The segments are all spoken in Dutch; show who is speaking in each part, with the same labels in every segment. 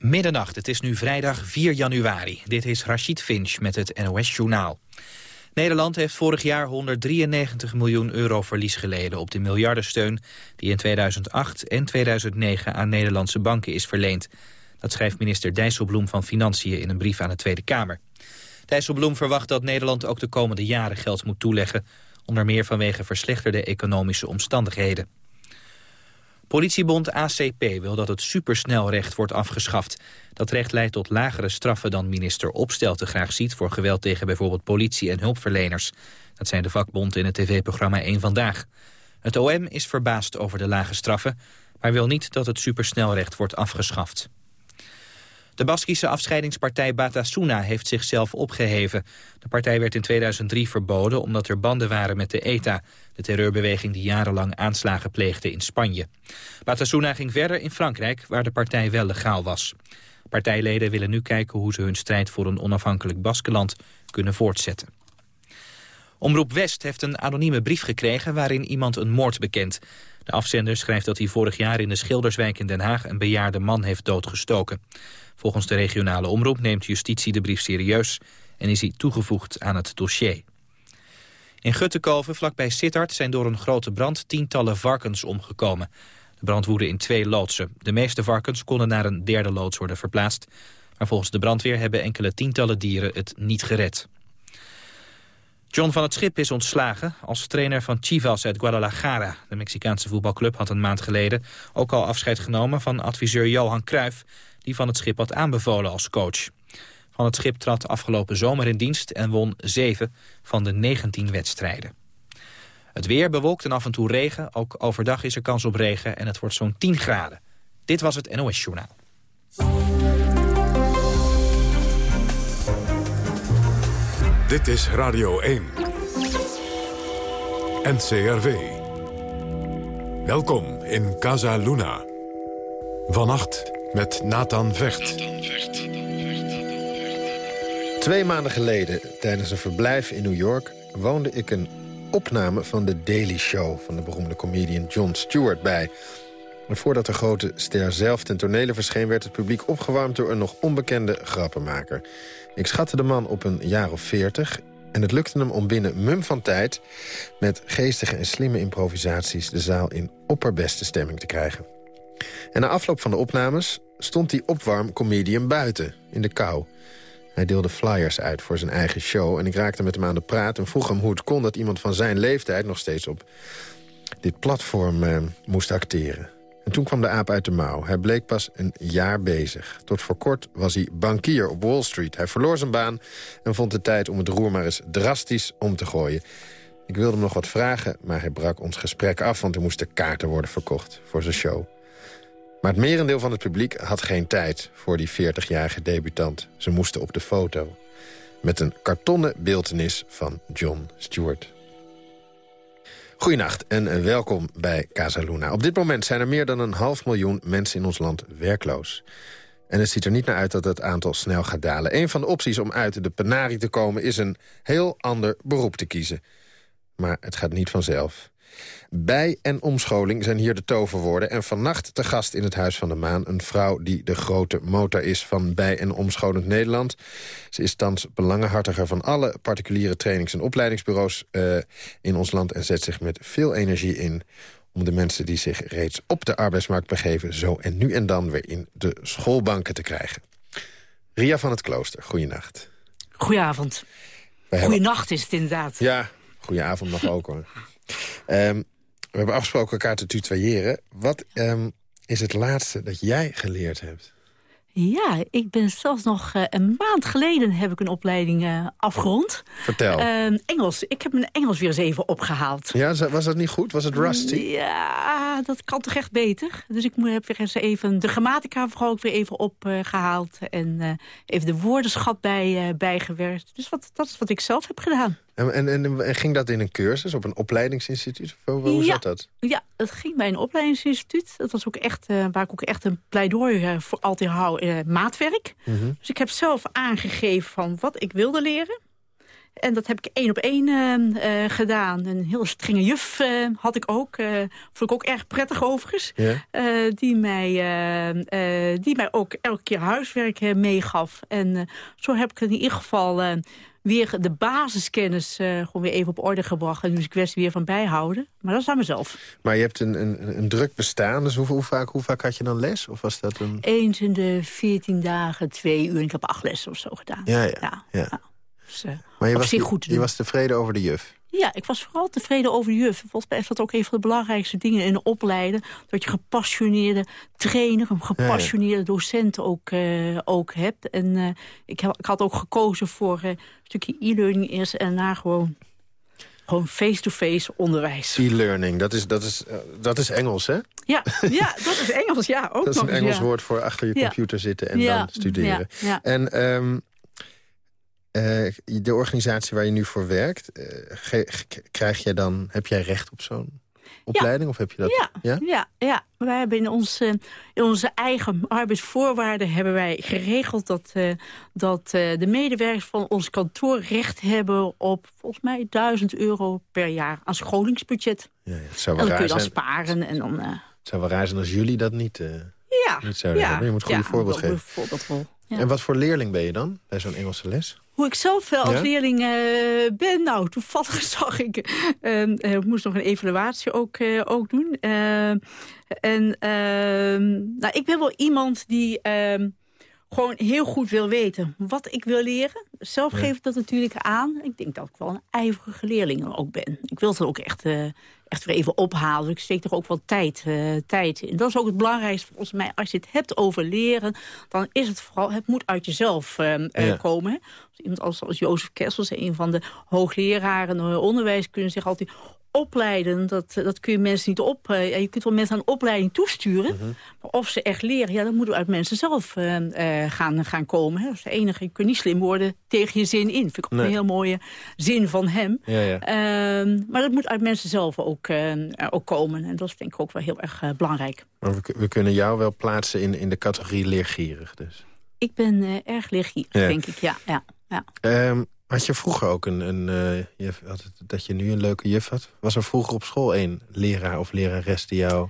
Speaker 1: Middernacht, het is nu vrijdag 4 januari. Dit is Rachid Finch met het NOS-journaal. Nederland heeft vorig jaar 193 miljoen euro verlies geleden... op de miljardensteun die in 2008 en 2009 aan Nederlandse banken is verleend. Dat schrijft minister Dijsselbloem van Financiën in een brief aan de Tweede Kamer. Dijsselbloem verwacht dat Nederland ook de komende jaren geld moet toeleggen... onder meer vanwege verslechterde economische omstandigheden. Politiebond ACP wil dat het supersnelrecht wordt afgeschaft. Dat recht leidt tot lagere straffen dan minister Opstelten graag ziet... voor geweld tegen bijvoorbeeld politie en hulpverleners. Dat zijn de vakbond in het tv-programma 1 Vandaag. Het OM is verbaasd over de lage straffen... maar wil niet dat het supersnelrecht wordt afgeschaft. De Baskische afscheidingspartij Batasuna heeft zichzelf opgeheven. De partij werd in 2003 verboden omdat er banden waren met de ETA... de terreurbeweging die jarenlang aanslagen pleegde in Spanje. Batasuna ging verder in Frankrijk, waar de partij wel legaal was. Partijleden willen nu kijken hoe ze hun strijd voor een onafhankelijk Baskeland kunnen voortzetten. Omroep West heeft een anonieme brief gekregen waarin iemand een moord bekent. De afzender schrijft dat hij vorig jaar in de Schilderswijk in Den Haag een bejaarde man heeft doodgestoken. Volgens de regionale omroep neemt justitie de brief serieus en is hij toegevoegd aan het dossier. In Guttekoven, vlakbij Sittard, zijn door een grote brand tientallen varkens omgekomen. De brand woedde in twee loodsen. De meeste varkens konden naar een derde loods worden verplaatst. Maar volgens de brandweer hebben enkele tientallen dieren het niet gered. John van het Schip is ontslagen als trainer van Chivas uit Guadalajara. De Mexicaanse voetbalclub had een maand geleden ook al afscheid genomen van adviseur Johan Cruijff die Van het Schip had aanbevolen als coach. Van het Schip trad afgelopen zomer in dienst en won 7 van de 19 wedstrijden. Het weer bewolkt en af en toe regen. Ook overdag is er kans op regen en het wordt zo'n 10 graden. Dit was het NOS Journaal.
Speaker 2: Dit is Radio 1. NCRV. Welkom in Casa Luna. Vannacht met Nathan Vecht.
Speaker 3: Twee maanden geleden, tijdens een verblijf in New York... woonde ik een opname van The Daily Show... van de beroemde comedian Jon Stewart bij. En voordat de grote ster zelf ten tonele verscheen... werd het publiek opgewarmd door een nog onbekende grappenmaker. Ik schatte de man op een jaar of veertig... en het lukte hem om binnen mum van tijd... met geestige en slimme improvisaties... de zaal in opperbeste stemming te krijgen. En na afloop van de opnames stond die opwarmcomedian buiten, in de kou. Hij deelde flyers uit voor zijn eigen show... en ik raakte met hem aan de praat en vroeg hem hoe het kon... dat iemand van zijn leeftijd nog steeds op dit platform eh, moest acteren. En toen kwam de aap uit de mouw. Hij bleek pas een jaar bezig. Tot voor kort was hij bankier op Wall Street. Hij verloor zijn baan en vond de tijd om het roer maar eens drastisch om te gooien. Ik wilde hem nog wat vragen, maar hij brak ons gesprek af... want er moesten kaarten worden verkocht voor zijn show. Maar het merendeel van het publiek had geen tijd voor die 40-jarige debutant. Ze moesten op de foto. Met een kartonnen beeltenis van John Stewart. Goedenacht en welkom bij Casa Luna. Op dit moment zijn er meer dan een half miljoen mensen in ons land werkloos. En het ziet er niet naar uit dat het aantal snel gaat dalen. Een van de opties om uit de penarie te komen is een heel ander beroep te kiezen. Maar het gaat niet vanzelf. Bij- en omscholing zijn hier de toverwoorden. En vannacht te gast in het Huis van de Maan... een vrouw die de grote motor is van bij- en omscholend Nederland. Ze is thans belangenhartiger van alle particuliere trainings- en opleidingsbureaus uh, in ons land... en zet zich met veel energie in om de mensen die zich reeds op de arbeidsmarkt begeven... zo en nu en dan weer in de schoolbanken te krijgen. Ria van het Klooster, goeienacht.
Speaker 4: Goedenavond. Goeienacht is het inderdaad.
Speaker 3: Ja, goedenavond nog ook hoor. Um, we hebben afgesproken elkaar te tutoyeren. Wat um, is het laatste dat jij geleerd hebt?
Speaker 4: Ja, ik ben zelfs nog uh, een maand geleden heb ik een opleiding uh, afgerond.
Speaker 3: Vertel.
Speaker 4: Uh, Engels. Ik heb mijn Engels weer eens even opgehaald.
Speaker 3: Ja, was dat niet goed? Was het rusty?
Speaker 4: Ja, dat kan toch echt beter. Dus ik heb weer eens even de grammatica vooral ook weer even opgehaald. en even de woordenschap bij, bijgewerkt. Dus wat, dat is wat ik zelf heb gedaan.
Speaker 3: En, en, en, ging dat in een cursus, op een opleidingsinstituut? Hoe, hoe
Speaker 4: ja,
Speaker 3: zat dat?
Speaker 4: Ja, het ging bij een opleidingsinstituut. Dat was ook echt, uh, waar ik ook echt een pleidooi uh, voor altijd hou, uh, maatwerk.
Speaker 3: Mm -hmm.
Speaker 4: Dus ik heb zelf aangegeven van wat ik wilde leren. En dat heb ik één op één uh, gedaan. Een heel strenge juf uh, had ik ook. vond ik ook erg prettig overigens. die, mij, die mij ook elke keer huiswerk meegaf. En zo heb ik in ieder geval weer de basiskennis gewoon weer even op orde gebracht. En dus ik kwestie weer van bijhouden. Maar dat is aan mezelf.
Speaker 3: Maar je hebt een, een, een druk bestaan. Dus hoe, hoe, vaak, hoe vaak had je dan les? Of was dat een...
Speaker 4: Eens in de veertien dagen, twee uur. En ik heb acht lessen of zo gedaan.
Speaker 3: ja. ja. ja. ja.
Speaker 4: Dus, uh, maar
Speaker 3: je was,
Speaker 4: goed
Speaker 3: Je was tevreden over de juf?
Speaker 4: Ja, ik was vooral tevreden over de juf. Volgens mij is dat ook een van de belangrijkste dingen in de opleiden. Dat je gepassioneerde trainer, een gepassioneerde docent ook, uh, ook hebt. En uh, ik, heb, ik had ook gekozen voor een stukje e-learning eerst en daarna gewoon gewoon face-to-face onderwijs.
Speaker 3: E-learning, dat is, dat, is, dat is Engels, hè?
Speaker 4: Ja, ja, dat is Engels, ja. Ook
Speaker 3: dat is
Speaker 4: een
Speaker 3: Engels woord voor achter je computer zitten en dan studeren. En um, uh, de organisatie waar je nu voor werkt, uh, krijg jij dan, heb jij recht op zo'n opleiding? Of heb je dat?
Speaker 4: Ja, ja? ja, ja. wij hebben in onze, in onze eigen arbeidsvoorwaarden hebben wij geregeld dat, dat de medewerkers van ons kantoor recht hebben op volgens mij 1000 euro per jaar aan scholingsbudget.
Speaker 3: Ja, het zou
Speaker 4: wel en dan kun je dan
Speaker 3: zijn.
Speaker 4: sparen. En dan,
Speaker 3: het zou wel raar zijn als jullie dat niet,
Speaker 4: ja,
Speaker 3: niet zouden
Speaker 4: ja,
Speaker 3: hebben. Je moet een goede voorbeeld geven. En wat voor leerling ben je dan bij zo'n Engelse les?
Speaker 4: Hoe ik zelf als ja? leerling uh, ben? Nou, toevallig zag ik... Uh, ik moest nog een evaluatie ook, uh, ook doen. en ehm, nou, ik ben wel iemand die ehm, gewoon heel goed wil weten wat ik wil leren. Zelf geef ik dat natuurlijk aan. Ik denk dat ik wel een ijverige leerling ook ben. Ik wil het ook echt echt weer even ophalen. Ik steek er ook wel tijd, uh, tijd in. Dat is ook het belangrijkste volgens mij. Als je het hebt over leren, dan is het vooral... het moet uit jezelf uh, ja. komen. Als iemand als, als Jozef Kessels, een van de hoogleraren onderwijs... kunnen zich altijd opleiden, dat, dat kun je mensen niet op... Uh, je kunt wel mensen aan een opleiding toesturen. Uh -huh. Maar of ze echt leren, ja, dat moet uit mensen zelf uh, uh, gaan, gaan komen. Hè. Dat is de enige. Je kunt niet slim worden tegen je zin in. Vind ik ook nee. een heel mooie zin van hem.
Speaker 3: Ja, ja.
Speaker 4: Ehm, maar dat moet uit mensen zelf ook, ook komen. En dat is denk ik ook wel heel erg belangrijk.
Speaker 3: Maar we, we, kunnen jou wel plaatsen in, in de categorie leergierig dus.
Speaker 4: Ik ben erg leergierig, ja. denk ik, ja. ja, ja.
Speaker 3: Um, had je vroeger ook een, een uh, juf, had het, dat je nu een leuke juf had? Was er vroeger op school een leraar of lerares die jou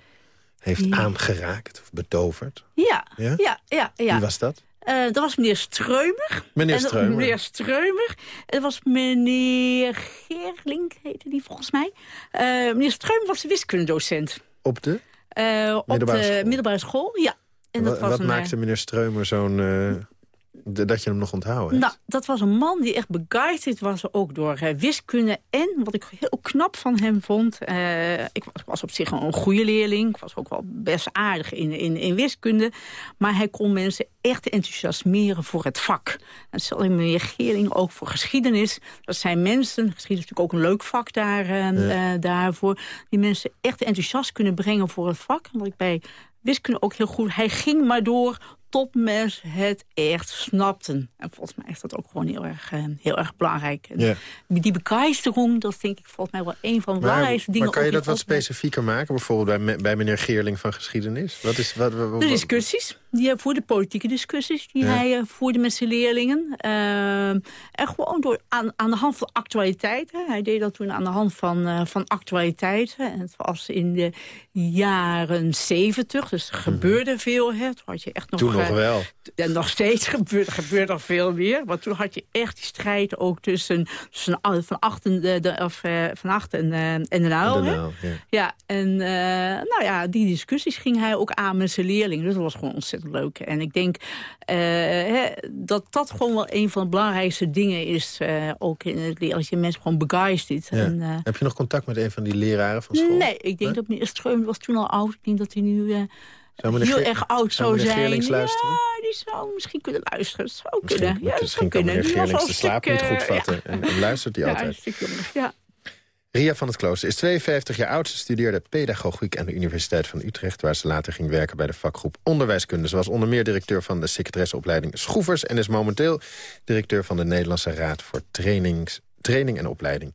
Speaker 3: heeft ja. aangeraakt of betoverd?
Speaker 4: Ja, ja, ja. ja, ja.
Speaker 3: Wie was dat?
Speaker 4: Uh, dat was meneer Streumer.
Speaker 3: Meneer
Speaker 4: en,
Speaker 3: Streumer.
Speaker 4: Meneer Streumer. Het was meneer Gerling, heette die volgens mij. Uh, meneer Streumer was de wiskundedocent.
Speaker 3: Op de?
Speaker 4: Uh, op
Speaker 3: middelbare
Speaker 4: de
Speaker 3: school.
Speaker 4: middelbare school, ja.
Speaker 3: En dat wat was wat een, maakte meneer Streumer zo'n... dat je hem nog onthouden
Speaker 4: Nou, dat was een man die echt begeisterd was ook door uh, wiskunde. En wat ik heel knap van hem vond... Uh, ik was, was, op zich een goede leerling. Ik was ook wel best aardig in, in, in wiskunde. Maar hij kon mensen echt enthousiasmeren voor het vak. En zal in meneer ook voor geschiedenis. Dat zijn mensen, geschiedenis is natuurlijk ook een leuk vak daar, ja. daarvoor... die mensen echt enthousiast kunnen brengen voor het vak. En wat ik bij wiskunde ook heel goed... hij ging maar door tot mensen het echt snapten. En volgens mij is dat ook gewoon heel erg, uh, heel erg belangrijk.
Speaker 3: Ja.
Speaker 4: Die begeisterung, dat denk ik volgens mij wel een van de belangrijkste dingen.
Speaker 3: Maar kan je dat wat specifieker maken? Bijvoorbeeld bij, bij meneer Geerling van geschiedenis? Wat is, wat, wat, wat,
Speaker 4: de discussies. Die hij voerde, politieke discussies die
Speaker 3: Ja.
Speaker 4: hij uh, voerde met zijn leerlingen. Uh, en gewoon door, aan, aan de hand van actualiteiten. Hij deed dat toen aan de hand van, uh, van actualiteiten. En het was in de jaren zeventig, dus er gebeurde veel. Hè. Toen had je echt nog...
Speaker 3: Toen nog wel.
Speaker 4: En nog steeds gebeurt, gebeurt er veel meer. Want toen had je echt die strijd ook tussen, tussen van achten, de, de, of, uh, van acht en, en de nauw.
Speaker 3: De ja.
Speaker 4: ja, en nou ja, die discussies ging hij ook aan met zijn leerlingen. Dus dat was gewoon ontzettend leuk. En ik denk hè, dat dat gewoon wel een van de belangrijkste dingen is. ook in het als je mensen gewoon begeistert.
Speaker 3: Ja.
Speaker 4: En,
Speaker 3: Heb je nog contact met een van die leraren van school?
Speaker 4: Nee, ik denk
Speaker 3: Nee?
Speaker 4: dat meneer Streum was toen al oud. Ik denk dat hij nu heel erg oud
Speaker 3: zou
Speaker 4: zijn.
Speaker 3: Luisteren?
Speaker 4: Ja, die zou misschien kunnen luisteren. Dat zou
Speaker 3: Misschien,
Speaker 4: kunnen. Ja, dat
Speaker 3: misschien
Speaker 4: zou
Speaker 3: kan
Speaker 4: kunnen.
Speaker 3: meneer
Speaker 4: Die
Speaker 3: Geerlings de slaap
Speaker 4: stuk,
Speaker 3: niet goed
Speaker 4: eh,
Speaker 3: vatten. En, en luistert hij
Speaker 4: Ja,
Speaker 3: altijd.
Speaker 4: stuk. Ja.
Speaker 3: Ria van het Klooster is 52 jaar oud. Ze studeerde pedagogiek aan de Universiteit van Utrecht... waar ze later ging werken bij de vakgroep Onderwijskunde. Ze was onder meer directeur van de secretaresseopleiding Schroevers... en is momenteel directeur van de Nederlandse Raad voor Trainings, Training en Opleiding.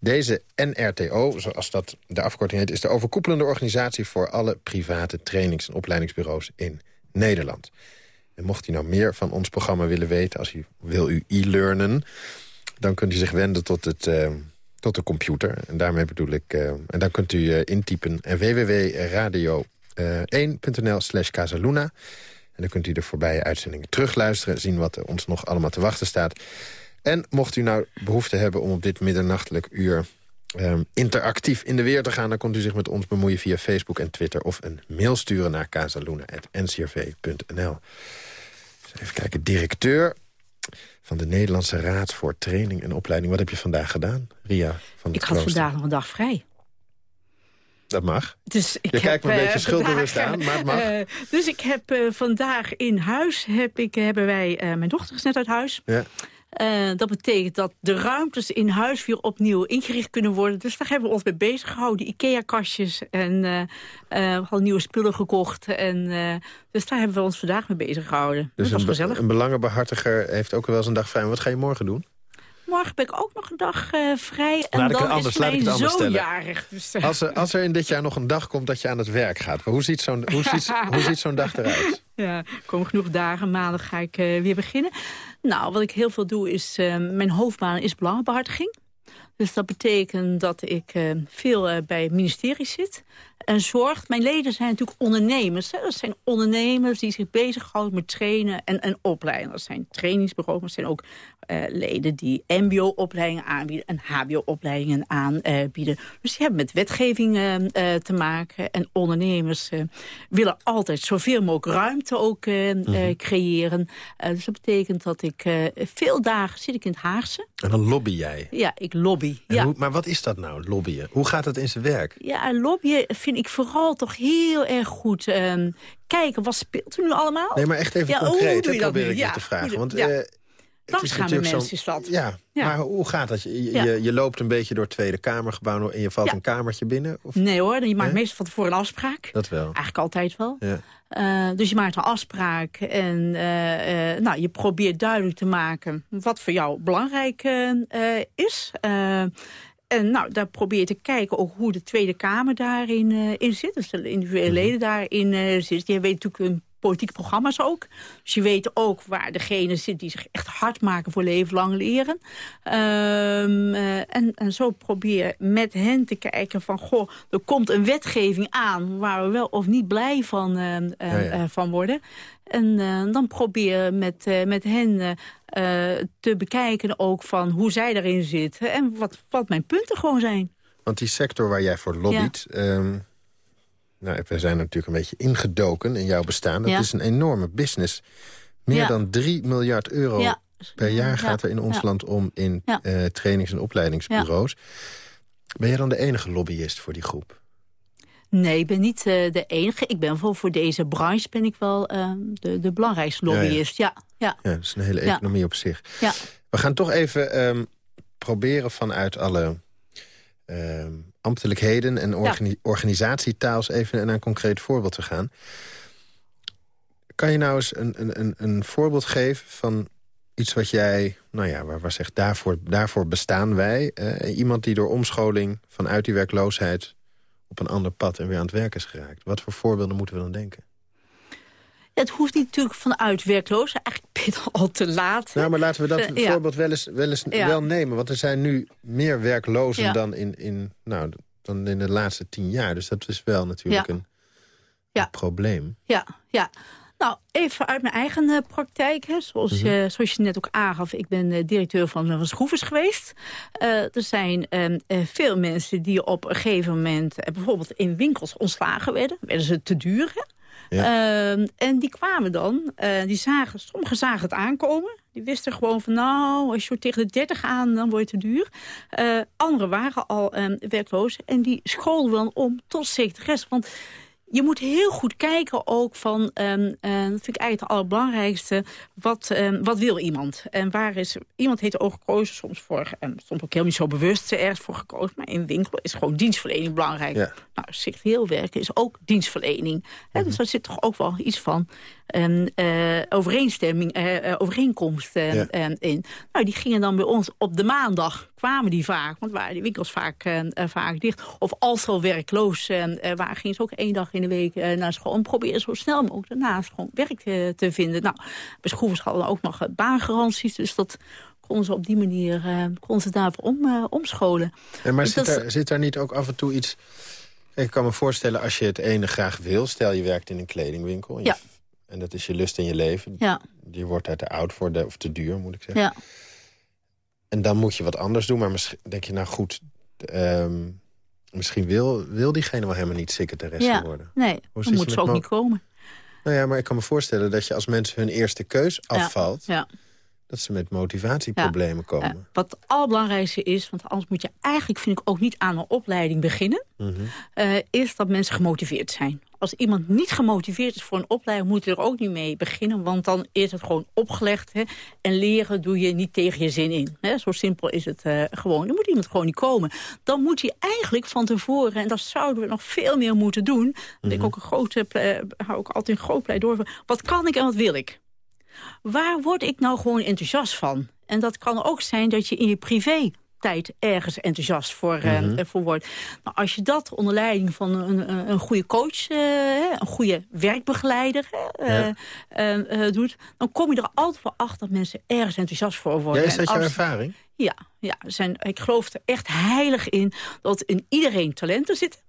Speaker 3: Deze NRTO, zoals dat de afkorting heet... is de overkoepelende organisatie voor alle private trainings- en opleidingsbureaus in Nederland. En mocht u nou meer van ons programma willen weten... als u wil u e-learnen... dan kunt u zich wenden tot, het, tot de computer. En daarmee bedoel ik... en dan kunt u intypen www.radio1.nl slash Casaluna. En dan kunt u de voorbije uitzendingen terugluisteren... zien wat er ons nog allemaal te wachten staat. En mocht u nou behoefte hebben om op dit middernachtelijk uur... Um, interactief in de weer te gaan... dan kunt u zich met ons bemoeien via Facebook en Twitter... of een mail sturen naar casaluna.ncrv.nl. Even kijken, directeur van de Nederlandse Raad voor Training en Opleiding. Wat heb je vandaag gedaan, Ria? Van
Speaker 4: ik had vandaag nog een dag vrij.
Speaker 3: Dat mag.
Speaker 4: Dus ik
Speaker 3: je kijkt me een beetje
Speaker 4: uh,
Speaker 3: schuldbewust aan, maar het mag. Uh,
Speaker 4: dus ik heb uh, vandaag in huis, heb ik, hebben wij, mijn dochter is net uit huis... Ja. Uh, dat betekent dat de ruimtes in huis weer opnieuw ingericht kunnen worden. Dus daar hebben we ons mee bezig gehouden. Ikea-kastjes en uh, uh, hadden nieuwe spullen gekocht. En, dus daar hebben we ons vandaag mee bezig gehouden. Dus dat was
Speaker 3: een,
Speaker 4: gezellig.
Speaker 3: een belangenbehartiger heeft ook wel eens een dag vrij. Wat ga je morgen doen?
Speaker 4: Morgen ben ik ook nog een dag uh, vrij. En laat dan anders, is mijn zoon jarig. Dus,
Speaker 3: uh. als, er, als er in dit jaar nog een dag komt dat je aan het werk gaat... hoe ziet zo'n zo'n dag eruit?
Speaker 4: Ja, er komen genoeg dagen. Maandag ga ik uh, weer beginnen. Nou, wat ik heel veel doe is... mijn hoofdbaan is belangenbehartiging. Dus dat betekent dat ik veel bij het ministerie zit en zorgt. Mijn leden zijn natuurlijk ondernemers. Hè? Dat zijn ondernemers die zich bezighouden met trainen en, en opleiden. Dat zijn trainingsbureaus, maar zijn ook uh, leden die mbo-opleidingen aanbieden... en hbo-opleidingen aanbieden. Dus die hebben met wetgeving uh, te maken. En ondernemers uh, willen altijd zoveel mogelijk ruimte ook -hmm. creëren. dus dat betekent dat ik veel dagen zit ik in het Haagse.
Speaker 3: En dan lobby jij?
Speaker 4: Ja, ik lobby. Ja.
Speaker 3: Hoe, maar wat is dat nou, lobbyen? Hoe gaat het in zijn werk?
Speaker 4: Ja, lobbyen vind ik vooral toch heel erg goed um, kijken. Wat speelt er nu allemaal?
Speaker 3: Nee, maar echt even
Speaker 4: ja,
Speaker 3: concreet,
Speaker 4: hoe
Speaker 3: probeer
Speaker 4: nu?
Speaker 3: ik
Speaker 4: ja,
Speaker 3: je te vragen. Want,
Speaker 4: ja.
Speaker 3: uh,
Speaker 4: Dansgaande mensen is dat.
Speaker 3: Ja, ja, maar hoe gaat dat? Je,
Speaker 4: Ja.
Speaker 3: je, je loopt een beetje door het Tweede Kamergebouw... en je valt
Speaker 4: Ja.
Speaker 3: een kamertje binnen? Of?
Speaker 4: Nee hoor, je maakt meestal van tevoren een afspraak.
Speaker 3: Dat wel.
Speaker 4: Eigenlijk altijd wel.
Speaker 3: Ja.
Speaker 4: Eh, dus je maakt een afspraak en eh, eh, nou, je probeert duidelijk te maken wat voor jou belangrijk is. En nou, daar probeer je te kijken ook hoe de Tweede Kamer daarin in zit. Dus de individuele leden daarin eh zitten. Je weet natuurlijk hun politieke programma's ook. Dus je weet ook waar degene zit die zich echt hard maken voor leven lang leren. Ehm, eh, en, en zo probeer met hen te kijken van... goh, er komt een wetgeving aan waar we wel of niet blij van, eh, eh,
Speaker 3: Ja, ja.
Speaker 4: eh, van worden. En eh, dan probeer met, met hen te bekijken ook van hoe zij erin zitten... en wat, wat mijn punten gewoon zijn.
Speaker 3: Want die sector waar jij voor lobbyt... ehm, nou, we zijn natuurlijk een beetje ingedoken in jouw bestaan. Dat
Speaker 4: Ja.
Speaker 3: is een enorme business. Meer
Speaker 4: Ja.
Speaker 3: dan 3 miljard euro
Speaker 4: Ja.
Speaker 3: per jaar
Speaker 4: Ja.
Speaker 3: gaat er in ons land om... in eh, trainings- en opleidingsbureaus. Ben jij dan de enige lobbyist voor die groep?
Speaker 4: Nee, ik ben niet eh, de enige. Ik ben voor, voor deze branche ben ik wel eh, de, de belangrijkste lobbyist. Ja, ja,
Speaker 3: Ja, dat is een hele economie op zich.
Speaker 4: ja.
Speaker 3: We gaan toch even ehm, proberen vanuit alle ambtelijkheden en organi organisatietaals even naar een concreet voorbeeld te gaan. Kan je nou eens een, een, een, een voorbeeld geven van iets wat jij, nou ja, waar, waar zegt, daarvoor, daarvoor bestaan wij. eh, iemand die door omscholing vanuit die werkloosheid op een ander pad en weer aan het werk is geraakt. Wat voor voorbeelden moeten we dan denken?
Speaker 4: Het hoeft niet natuurlijk vanuit werklozen. Eigenlijk ben je al te laat.
Speaker 3: Nou, maar laten we dat
Speaker 4: Eh, ja.
Speaker 3: voorbeeld wel eens, wel eens
Speaker 4: Ja.
Speaker 3: wel nemen. Want er zijn nu meer werklozen
Speaker 4: Ja.
Speaker 3: dan, in, in, nou, dan in de laatste tien jaar. Dus dat is wel natuurlijk een, probleem.
Speaker 4: Ja, ja. Nou, even uit mijn eigen eh, praktijk. Hè. Zoals,
Speaker 3: Mhm.
Speaker 4: je, zoals je net ook aangaf, ik ben eh, directeur van, van Schroevers geweest. Eh, er zijn ehm, eh, veel mensen die op een gegeven moment... eh, bijvoorbeeld in winkels ontslagen werden. Werden ze te duur, hè? Ehm, en die kwamen dan, eh, die zagen, sommigen zagen het aankomen. Die wisten gewoon van, nou, als je tegen de 30 aan, dan word je te duur. Eh anderen waren al ehm, werkloos en die scholen dan om tot secretaris. Want je moet heel goed kijken ook van, eh, dat vind ik eigenlijk het allerbelangrijkste, wat, ehm, wat wil iemand? En waar is, iemand heeft ook gekozen, soms voor, um, soms ook helemaal niet zo bewust ergens voor gekozen, maar in winkel is gewoon dienstverlening belangrijk.
Speaker 3: Ja.
Speaker 4: Nou, secretarieel werken is ook dienstverlening. Hè, dus daar zit toch ook wel iets van ehm, eh, overeenstemming, eh, overeenkomst eh,
Speaker 3: Ja.
Speaker 4: eh, in. Nou, die gingen dan bij ons op de maandag, kwamen die vaak, want waren die winkels vaak, vaak dicht. Of als ze al werkloos eh, waren, gingen ze ook één dag in de week naar school. En proberen zo snel mogelijk daarnaast gewoon werk te, vinden. Nou, bij schroevers hadden ook nog baangaranties, dus dat konden ze op die manier uh, konden ze daarvoor om, omscholen.
Speaker 3: En maar zit, daar, zit daar niet ook af en toe iets... Ik kan me voorstellen, als je het ene graag wil... stel je werkt in een kledingwinkel... En, ja. En dat is je lust in je leven. Ja. Je wordt daar te oud voor, de, of te duur, moet ik zeggen. Ja. En dan moet je wat anders doen. Maar misschien denk je, nou goed... Um, misschien wil, wil diegene wel helemaal niet secretaresse ja. worden.
Speaker 4: Nee, dan moet ze ook niet komen.
Speaker 3: Nou ja, maar ik kan me voorstellen dat je als mensen hun eerste keus afvalt... Ja. Dat ze met motivatieproblemen komen.
Speaker 4: wat het allerbelangrijkste is, want anders moet je eigenlijk... vind ik ook niet aan een opleiding beginnen... Mhm. Eh, is dat mensen gemotiveerd zijn als iemand niet gemotiveerd is voor een opleiding... moet je er ook niet mee beginnen, want dan is het gewoon opgelegd. Hè? En leren doe je niet tegen je zin in. Hè? Zo simpel is het uh, gewoon. Dan moet iemand gewoon niet komen. Dan moet hij eigenlijk van tevoren, en dat zouden we nog veel meer moeten doen... Mm -hmm. ik ook een grote, hou ook altijd een groot pleidooi voor... wat kan ik en wat wil ik? Waar word ik nou gewoon enthousiast van? En dat kan ook zijn dat je in je privé tijd ergens enthousiast voor, mm voor wordt. Nou, als je dat onder leiding van een, een goede coach, uh, een goede werkbegeleider uh, doet... dan kom je er altijd voor achter dat mensen ergens enthousiast voor worden.
Speaker 3: Ja, is dat jouw ervaring?
Speaker 4: Ja, ja zijn, ik geloof er echt heilig in dat in iedereen talenten zitten.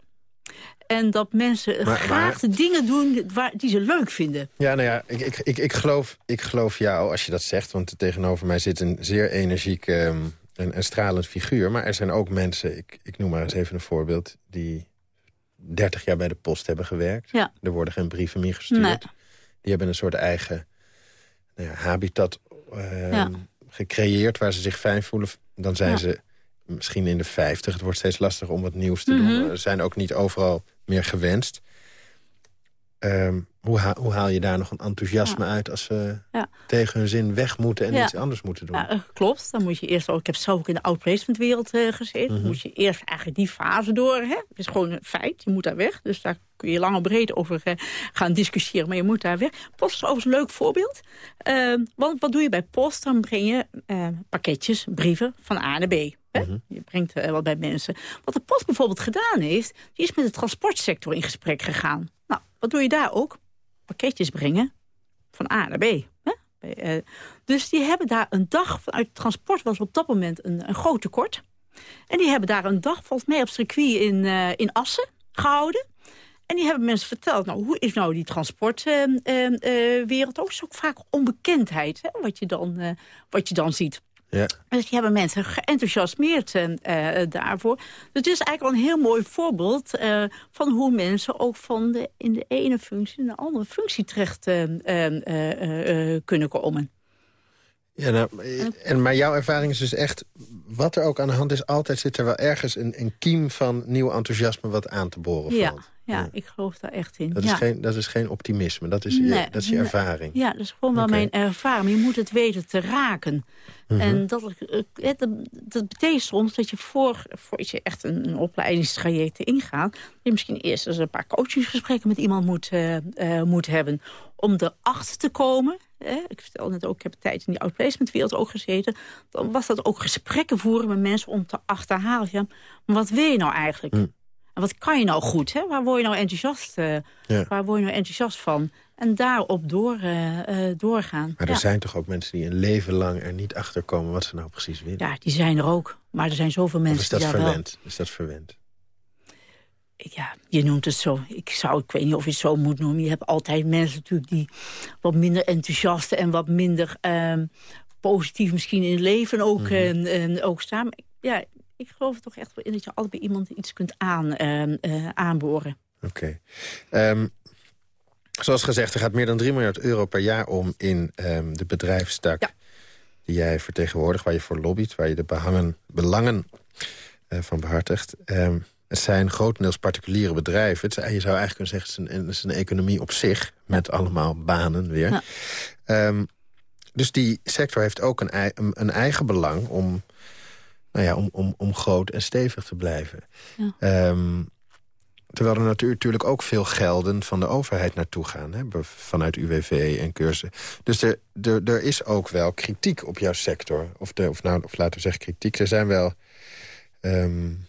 Speaker 4: En dat mensen graag dingen doen waar, die ze leuk vinden.
Speaker 3: Ja, nou ja, ik, ik, ik, ik, geloof, ik geloof jou als je dat zegt. Want tegenover mij zit een zeer energiek ehm, een stralend figuur. Maar er zijn ook mensen, ik, ik noem maar eens even een voorbeeld... die 30 jaar bij de post hebben gewerkt. Ja. Er worden geen brieven meer gestuurd. Die hebben een soort eigen nou ja, habitat ehm, gecreëerd... waar ze zich fijn voelen. Dan zijn ze misschien in de 50. Het wordt steeds lastiger om wat nieuws te doen. Mhm. Er zijn ook niet overal meer gewenst. Um, hoe, hoe, haal je daar nog een enthousiasme uit als ze tegen hun zin weg moeten en iets anders moeten doen? Ja,
Speaker 4: eh, klopt. Dan moet je eerst ook, ik heb zelf ook in de outplacementwereld uh, gezeten. Dan mhm. moet je eerst eigenlijk die fase door. Hè? Het is gewoon een feit, je moet daar weg. Dus daar kun je lang en breed over uh, gaan discussiëren, maar je moet daar weg. Post is overigens een leuk voorbeeld. Ehm, want wat doe je bij post? Dan breng je pakketjes, brieven van A naar B. Hè? Mhm. Je brengt wat bij mensen. Wat de post bijvoorbeeld gedaan heeft, die is met de transportsector in gesprek gegaan. Nou, wat doe je daar ook? pakketjes brengen van A naar B. Hè? Eh, dus die hebben daar een dag vanuit transport was op dat moment een, een groot tekort. En die hebben daar een dag volgens mij op circuit in, uh, in Assen gehouden. En die hebben mensen verteld, nou, hoe is nou die transportwereld? Uh, ook is ook vaak onbekendheid, hè, wat, je dan, wat je dan ziet. Ja. Dus die hebben mensen geenthousiasmeerd uh, daarvoor. Dus het is eigenlijk al een heel mooi voorbeeld uh, van hoe mensen ook van de, in de ene functie in de andere functie terecht kunnen komen.
Speaker 3: Ja, nou, en, maar jouw ervaring is dus echt, wat er ook aan de hand is... altijd zit er wel ergens een, een kiem van nieuw enthousiasme wat aan te boren valt.
Speaker 4: Ja, ja, ik geloof daar echt in.
Speaker 3: Dat, is, geen, dat is geen optimisme, dat is, je, dat is je ervaring.
Speaker 4: Ja, dat is gewoon wel mijn ervaring. Je moet het weten te raken. Mhm. En dat, dat, dat, betekent soms dat je voor, voor je echt een, een opleidingstraject ingaat... je misschien eerst eens een paar coachingsgesprekken met iemand moet, uh, uh, moet hebben... om erachter te komen ik vertel net ook, ik heb een tijd in die outplacementwereld ook gezeten. Dan was dat ook gesprekken voeren met mensen om te achterhalen. Ja, maar wat wil je nou eigenlijk? Hm. En wat kan je nou goed? Hè? Waar word je nou enthousiast, uh, waar word je nou enthousiast van? En daarop door, uh, doorgaan.
Speaker 3: Maar er zijn toch ook mensen die een leven lang er niet achter komen wat ze nou precies willen?
Speaker 4: Ja, die zijn er ook. Maar er zijn zoveel mensen
Speaker 3: is dat
Speaker 4: die
Speaker 3: verwend?
Speaker 4: Wel...
Speaker 3: Is dat verwend?
Speaker 4: ja, je noemt het zo. Ik, zou, ik weet niet of je het zo moet noemen. Je hebt altijd mensen natuurlijk die wat minder enthousiast... en wat minder uh, positief misschien in het leven ook, mm en, ook staan. Ja, ik geloof er toch echt wel in dat je altijd bij iemand iets kunt aan, uh, aanboren.
Speaker 3: Oké. Ehm, zoals gezegd, er gaat meer dan 3 miljard euro per jaar om in um, de bedrijfstak... die jij vertegenwoordigt, waar je voor lobbyt... waar je de behangen, belangen uh, van behartigt... Um, het zijn grotendeels particuliere bedrijven. Het, je zou eigenlijk kunnen zeggen, het is een, het is een economie op zich... met allemaal banen weer. Ja. Ehm, dus die sector heeft ook een, een, eigen belang om, nou ja, om, om, om groot en stevig te blijven. Ja. Ehm, terwijl er natuurlijk ook veel gelden van de overheid naartoe gaan. Hè, vanuit UWV en cursussen. Dus er, er, er is ook wel kritiek op jouw sector. Of, de, of, nou, of laten we zeggen kritiek. Er zijn wel... Um,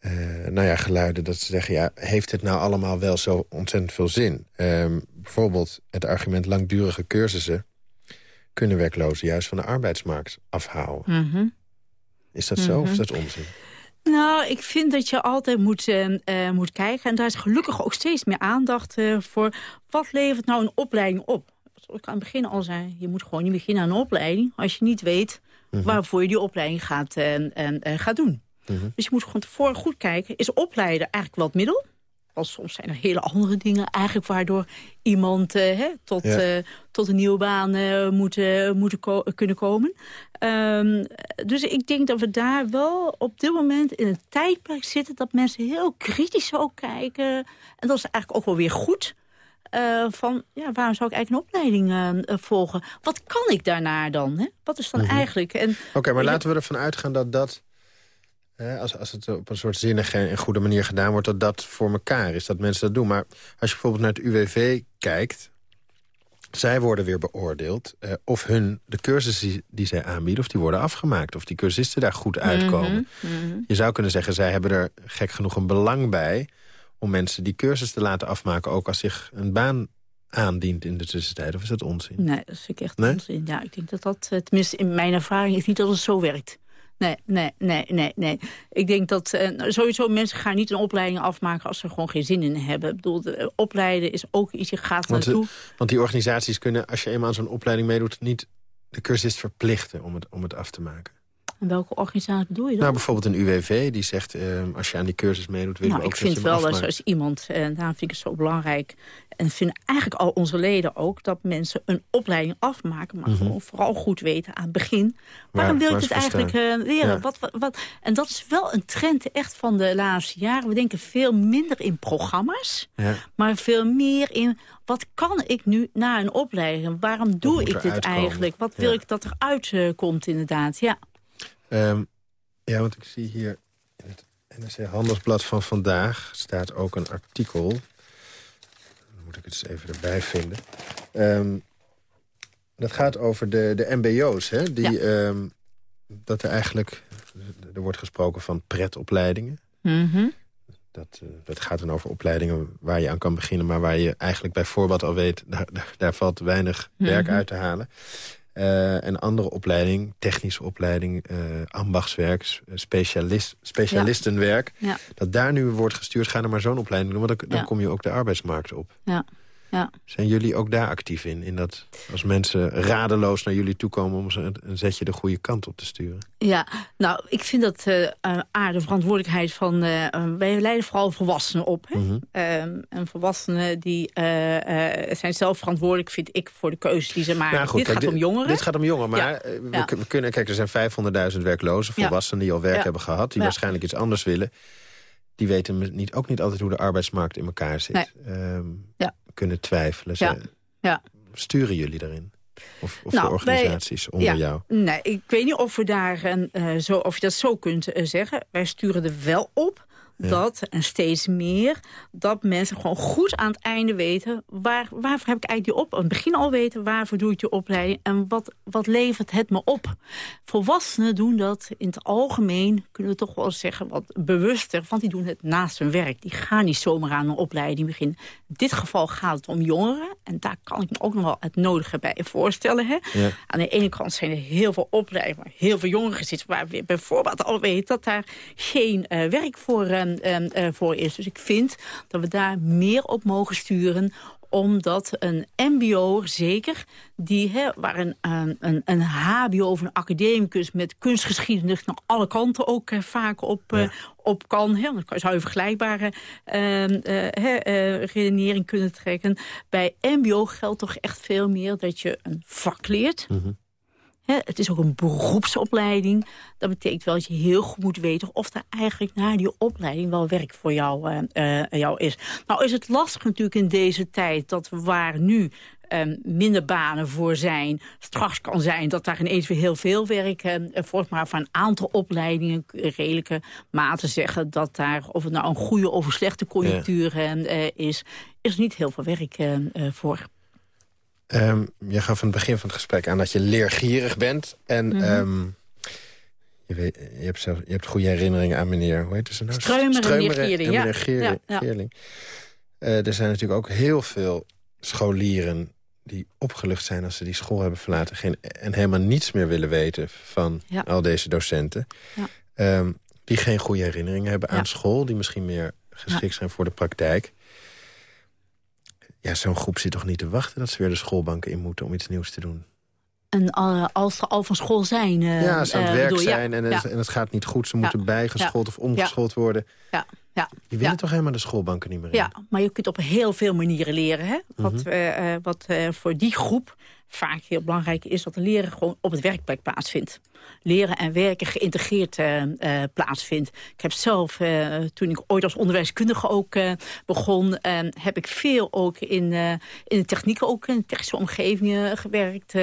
Speaker 3: uh, nou ja, geluiden dat ze zeggen... ja, heeft het nou allemaal wel zo ontzettend veel zin? Um, bijvoorbeeld het argument langdurige cursussen. kunnen werklozen juist van de arbeidsmarkt afhouden.
Speaker 4: Mhm.
Speaker 3: Is dat zo of
Speaker 4: Mhm.
Speaker 3: is dat onzin?
Speaker 4: Nou, ik vind dat je altijd moet, eh, eh, moet kijken. En daar is gelukkig ook steeds meer aandacht eh, voor. Wat levert nou een opleiding op? Zoals ik aan het begin al zei. Je moet gewoon niet beginnen aan een opleiding... als je niet weet
Speaker 3: Mhm.
Speaker 4: waarvoor je die opleiding gaat, en, eh, gaat doen.
Speaker 3: Mhm.
Speaker 4: Dus je moet gewoon tevoren goed kijken. Is opleiden eigenlijk wel het middel? Want soms zijn er hele andere dingen eigenlijk waardoor iemand eh, hè, tot,
Speaker 3: Ja.
Speaker 4: eh, tot een nieuwe baan eh, moet, moeten ko- kunnen komen. Ehm, dus ik denk dat we daar wel op dit moment in een tijdperk zitten... dat mensen heel kritisch ook kijken. En dat is eigenlijk ook wel weer goed. van, ja, waarom zou ik eigenlijk een opleiding volgen? Wat kan ik daarna dan? Hè? Wat is dan
Speaker 3: Mhm.
Speaker 4: eigenlijk? En,
Speaker 3: Oké, maar laten we ervan uitgaan dat dat... Als, als het op een soort zinnige en goede manier gedaan wordt... dat dat voor elkaar is, dat mensen dat doen. Maar als je bijvoorbeeld naar het UWV kijkt... zij worden weer beoordeeld eh, of hun, de cursussen die, die zij aanbieden... of die worden afgemaakt, of die cursisten daar goed uitkomen.
Speaker 4: Mhm, mhm.
Speaker 3: Je zou kunnen zeggen, zij hebben er gek genoeg een belang bij... om mensen die cursus te laten afmaken... ook als zich een baan aandient in de tussentijd. Of is dat onzin?
Speaker 4: Nee, dat vind ik echt
Speaker 3: Nee?
Speaker 4: onzin. Ja, ik denk dat dat, eh, tenminste in mijn ervaring, is niet dat het zo werkt. Nee, nee, nee, nee, nee. Ik denk dat eh, nou, sowieso mensen gaan niet een opleiding afmaken als ze er gewoon geen zin in hebben. Ik bedoel, de, eh, opleiden is ook iets, je gaat
Speaker 3: Want,
Speaker 4: naartoe.
Speaker 3: Want die organisaties kunnen, als je eenmaal aan zo'n opleiding meedoet... niet de cursist verplichten om het, om het af te maken.
Speaker 4: En welke organisatie bedoel je dan?
Speaker 3: Nou, bijvoorbeeld een UWV die zegt... als je aan die cursus meedoet, willen
Speaker 4: Nou,
Speaker 3: ook
Speaker 4: ik vind wel
Speaker 3: afmaakt.
Speaker 4: als iemand, en daarom vind ik het zo belangrijk... en vinden eigenlijk al onze leden ook... dat mensen een opleiding afmaken... maar
Speaker 3: Mhm.
Speaker 4: gewoon vooral goed weten aan het begin... waarom
Speaker 3: Waar-
Speaker 4: wil ik
Speaker 3: voor
Speaker 4: eigenlijk eh, leren?
Speaker 3: Ja.
Speaker 4: Wat, wat, wat, en dat is wel een trend echt van de laatste jaren. We denken veel minder in programma's...
Speaker 3: Ja.
Speaker 4: maar veel meer in... wat kan ik nu na een opleiding? Waarom doe ik dit eigenlijk? Wat wil ik dat eruit eh, komt inderdaad? Ja.
Speaker 3: Ehm, ja, want ik zie hier in het NRC Handelsblad van vandaag... staat ook een artikel. Moet ik het eens even erbij vinden. Ehm, dat gaat over de, de mbo's, hè? Die, ehm, dat er eigenlijk... Er wordt gesproken van pretopleidingen.
Speaker 4: Mhm.
Speaker 3: Dat, eh, dat gaat dan over opleidingen waar je aan kan beginnen... maar waar je eigenlijk bij voorbaat al weet... daar, daar, daar valt weinig werk
Speaker 4: Mhm.
Speaker 3: uit te halen. Eh, een andere opleiding, technische opleiding, eh, ambachtswerk... s- specialist, specialistenwerk...
Speaker 4: Ja.
Speaker 3: dat daar nu wordt gestuurd, ga er maar zo'n opleiding doen... want dan, dan
Speaker 4: Ja.
Speaker 3: kom je ook de arbeidsmarkt op.
Speaker 4: Ja. Ja.
Speaker 3: Zijn jullie ook daar actief in? in dat als mensen radeloos naar jullie toe komen... om ze een, zetje de goede kant op te sturen?
Speaker 4: Ja, nou, ik vind dat eh, aarde verantwoordelijkheid van... eh, wij leiden vooral volwassenen op. Hè?
Speaker 3: Mhm.
Speaker 4: Ehm, en volwassenen die eh, zijn zelf verantwoordelijk, vind ik, voor de keuzes die ze maken.
Speaker 3: Nou goed,
Speaker 4: Dit
Speaker 3: kijk,
Speaker 4: gaat om jongeren.
Speaker 3: Dit gaat om jongeren, maar
Speaker 4: Ja.
Speaker 3: we,
Speaker 4: Ja.
Speaker 3: we kunnen... Kijk, er zijn 500.000 werklozen, volwassenen die al werk hebben gehad... die waarschijnlijk iets anders willen. Die weten niet, ook niet altijd hoe de arbeidsmarkt in elkaar zit. Ehm,
Speaker 4: Ja.
Speaker 3: Kunnen twijfelen.
Speaker 4: Ja.
Speaker 3: Ze-
Speaker 4: Ja.
Speaker 3: Sturen jullie daarin? Of, of
Speaker 4: Nou,
Speaker 3: de organisaties onder
Speaker 4: ja.
Speaker 3: jou?
Speaker 4: Nee, ik weet niet of, we daar een, eh, zo, of je dat zo kunt eh, zeggen. Wij sturen er wel op
Speaker 3: Ja.
Speaker 4: dat, en steeds meer... dat mensen gewoon goed aan het einde weten... Waar, waarvoor heb ik eigenlijk die op? Aan het begin al weten, waarvoor doe ik die opleiding... en wat, wat levert het me op? Volwassenen doen dat in het algemeen, kunnen we toch wel zeggen... wat bewuster, want die doen het naast hun werk. Die gaan niet zomaar aan een opleiding beginnen. In dit geval gaat het om jongeren. En daar kan ik me ook nog wel het nodige bij voorstellen. Hè?
Speaker 3: Ja.
Speaker 4: Aan de ene kant zijn er heel veel opleidingen, maar heel veel jongeren zitten... waar we bijvoorbeeld al weten dat daar geen eh, werk voor, eh, eh, eh, voor is. Dus ik vind dat we daar meer op mogen sturen omdat een mbo, zeker, die, hè, waar een, een, een, een hbo of een academicus... met kunstgeschiedenis naar alle kanten ook eh, vaak op, eh, op kan. Hè, dan zou je vergelijkbare eh, eh, redenering kunnen trekken. Bij mbo geldt toch echt veel meer dat je een vak leert...
Speaker 3: Mhm.
Speaker 4: Het is ook een beroepsopleiding. Dat betekent wel dat je heel goed moet weten... of er eigenlijk na die opleiding wel werk voor jou, eh, eh, jou is. Nou is het lastig natuurlijk in deze tijd... dat waar nu eh, minder banen voor zijn... straks kan zijn dat daar ineens weer heel veel werk eh, voor... maar voor een aantal opleidingen redelijke mate zeggen... dat daar, of het nou een goede of een slechte conjunctuur eh, is... is er niet heel veel werk eh, eh, voor.
Speaker 3: Ehm, je gaf aan het begin van het gesprek aan dat je leergierig bent. En
Speaker 4: Mhm.
Speaker 3: ehm, je, weet, je, hebt zelf, je hebt goede herinneringen aan meneer... Hoe heet ze nou?
Speaker 4: Streumer en meneer
Speaker 3: en
Speaker 4: Geerling, ja.
Speaker 3: Geerling.
Speaker 4: Ja, ja.
Speaker 3: Geerling. Eh, er zijn natuurlijk ook heel veel scholieren die opgelucht zijn als ze die school hebben verlaten... Geen, en helemaal niets meer willen weten van al deze docenten. Ehm, die geen goede herinneringen hebben aan school... die misschien meer geschikt zijn voor de praktijk. Ja, zo'n groep zit toch niet te wachten... dat ze weer de schoolbanken in moeten om iets nieuws te doen?
Speaker 4: En als ze al van school zijn... Uh,
Speaker 3: ja, ze aan het uh, werk zijn en, en, het gaat niet goed. Ze moeten bijgeschoold of omgeschoold worden. Ja. Ja. Die willen toch helemaal de schoolbanken niet meer in?
Speaker 4: Ja, maar je kunt op heel veel manieren leren. Hè? Wat, mhm. wat voor die groep vaak heel belangrijk is... dat leren gewoon op het werkplek plaatsvindt. Leren en werken geïntegreerd uh, uh, plaatsvindt. Ik heb zelf, uh, toen ik ooit als onderwijskundige ook begon... heb ik veel ook in, in de techniek, ook in technische omgevingen gewerkt.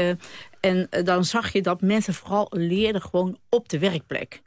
Speaker 4: en dan zag je dat mensen vooral leerden gewoon op de werkplek.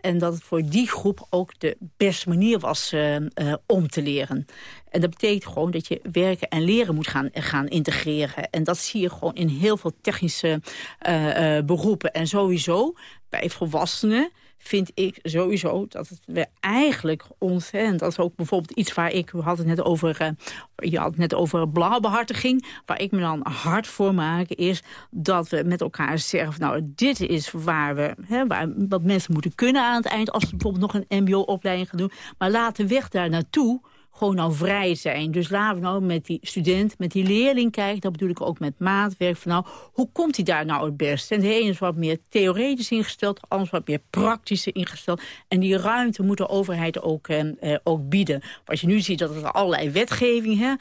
Speaker 4: En dat het voor die groep ook de beste manier was uh, uh, om te leren. En dat betekent gewoon dat je werken en leren moet gaan, gaan integreren. En dat zie je gewoon in heel veel technische uh, beroepen. En sowieso bij volwassenen vind ik sowieso dat het we eigenlijk en dat is ook bijvoorbeeld iets waar ik... u had het net over, uh, je had het net over belangenbehartiging... waar ik me dan hard voor maak... is dat we met elkaar zeggen... nou, dit is waar we... Hè, waar, wat mensen moeten kunnen aan het eind... als ze bijvoorbeeld nog een mbo-opleiding gaan doen. Maar laat de weg daar naartoe gewoon nou vrij zijn. Dus laten we nou met die student, met die leerling kijken. Dat bedoel ik ook met maatwerk. Van nou, hoe komt hij daar nou het best? En de ene is wat meer theoretisch ingesteld. De ander wat meer praktisch ingesteld. En die ruimte moet de overheid ook, eh, ook bieden. Als je nu ziet dat er allerlei wetgeving hè,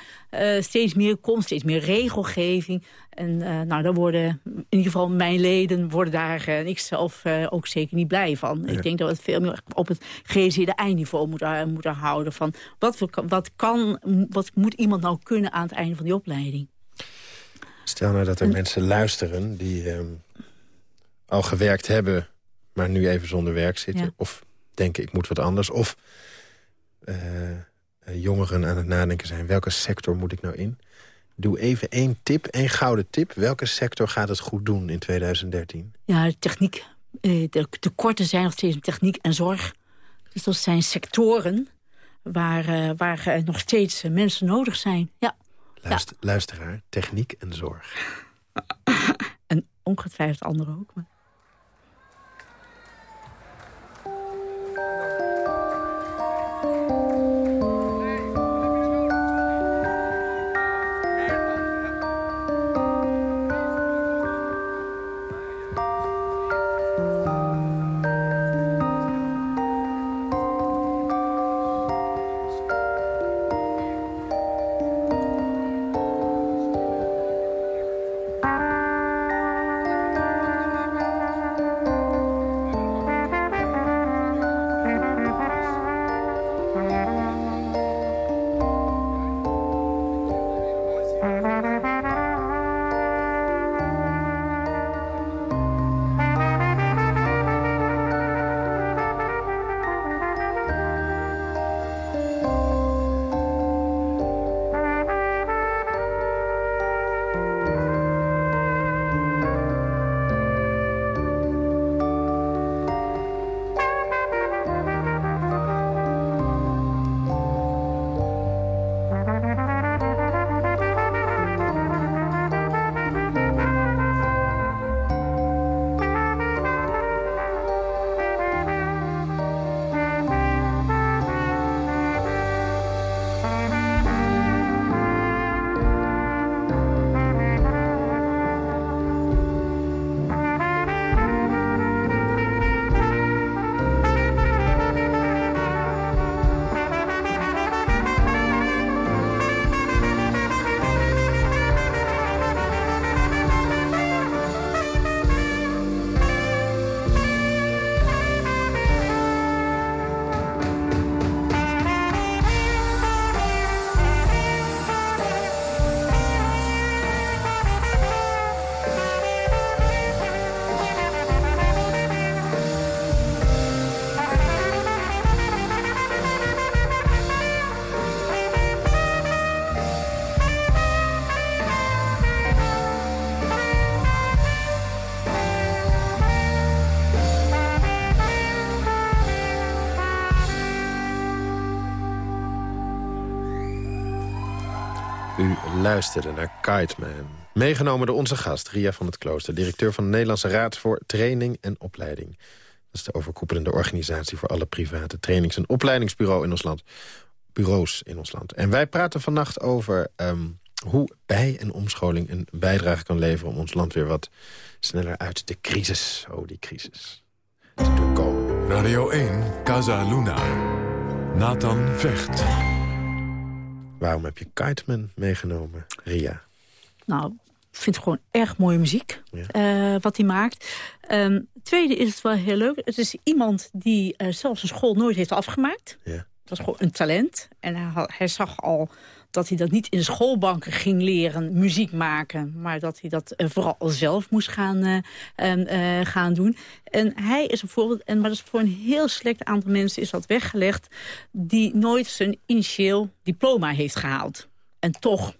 Speaker 4: uh, steeds meer komt. Steeds meer regelgeving. En uh, nou, dan worden in ieder geval mijn leden worden daar en ik zelf uh, ook zeker niet blij van. Ik denk dat we het veel meer op het GCD-eindniveau moeten, moeten houden. Van wat, wat, kan, wat moet iemand nou kunnen aan het einde van die opleiding?
Speaker 3: Stel nou dat er mensen luisteren die um, al gewerkt hebben... maar nu even zonder werk zitten. Of denken ik moet wat anders. Of uh, jongeren aan het nadenken zijn. Welke sector moet ik nou in? Doe even één tip, één gouden tip. Welke sector gaat het goed doen in 2013?
Speaker 4: Ja, techniek. De tekorten zijn nog steeds techniek en zorg. Dus dat zijn sectoren waar, uh, waar uh, nog steeds uh, mensen nodig zijn. Ja.
Speaker 3: Luister, ja. Luisteraar, techniek en zorg.
Speaker 4: en ongetwijfeld anderen ook. Maar...
Speaker 3: luisterde naar Kite Man. Meegenomen door onze gast, Ria van het Klooster... directeur van de Nederlandse Raad voor Training en Opleiding. Dat is de overkoepelende organisatie voor alle private trainings- en opleidingsbureaus in ons land. Bureaus in ons land. En wij praten vannacht over ehm, hoe bij- en omscholing een bijdrage kan leveren... om ons land weer wat sneller uit de crisis, oh die crisis, te doen.
Speaker 2: Radio 1, Casa Luna. Nathan Vecht.
Speaker 3: Waarom heb je Kiteman meegenomen, Ria?
Speaker 4: Nou, ik vind het gewoon erg mooie muziek,
Speaker 3: Ja.
Speaker 4: eh, wat hij maakt. Ehm, tweede is het wel heel leuk. Het is iemand die eh, zelfs een school nooit heeft afgemaakt.
Speaker 3: Ja.
Speaker 4: Het was gewoon een talent. En hij, had- hij zag al dat hij dat niet in schoolbanken ging leren, muziek maken. Maar dat hij dat eh, vooral zelf moest gaan, eh, eh, gaan doen. En hij is een voorbeeld, en, maar dat is voor een heel select aantal mensen is dat weggelegd... die nooit zijn initieel diploma heeft gehaald. En toch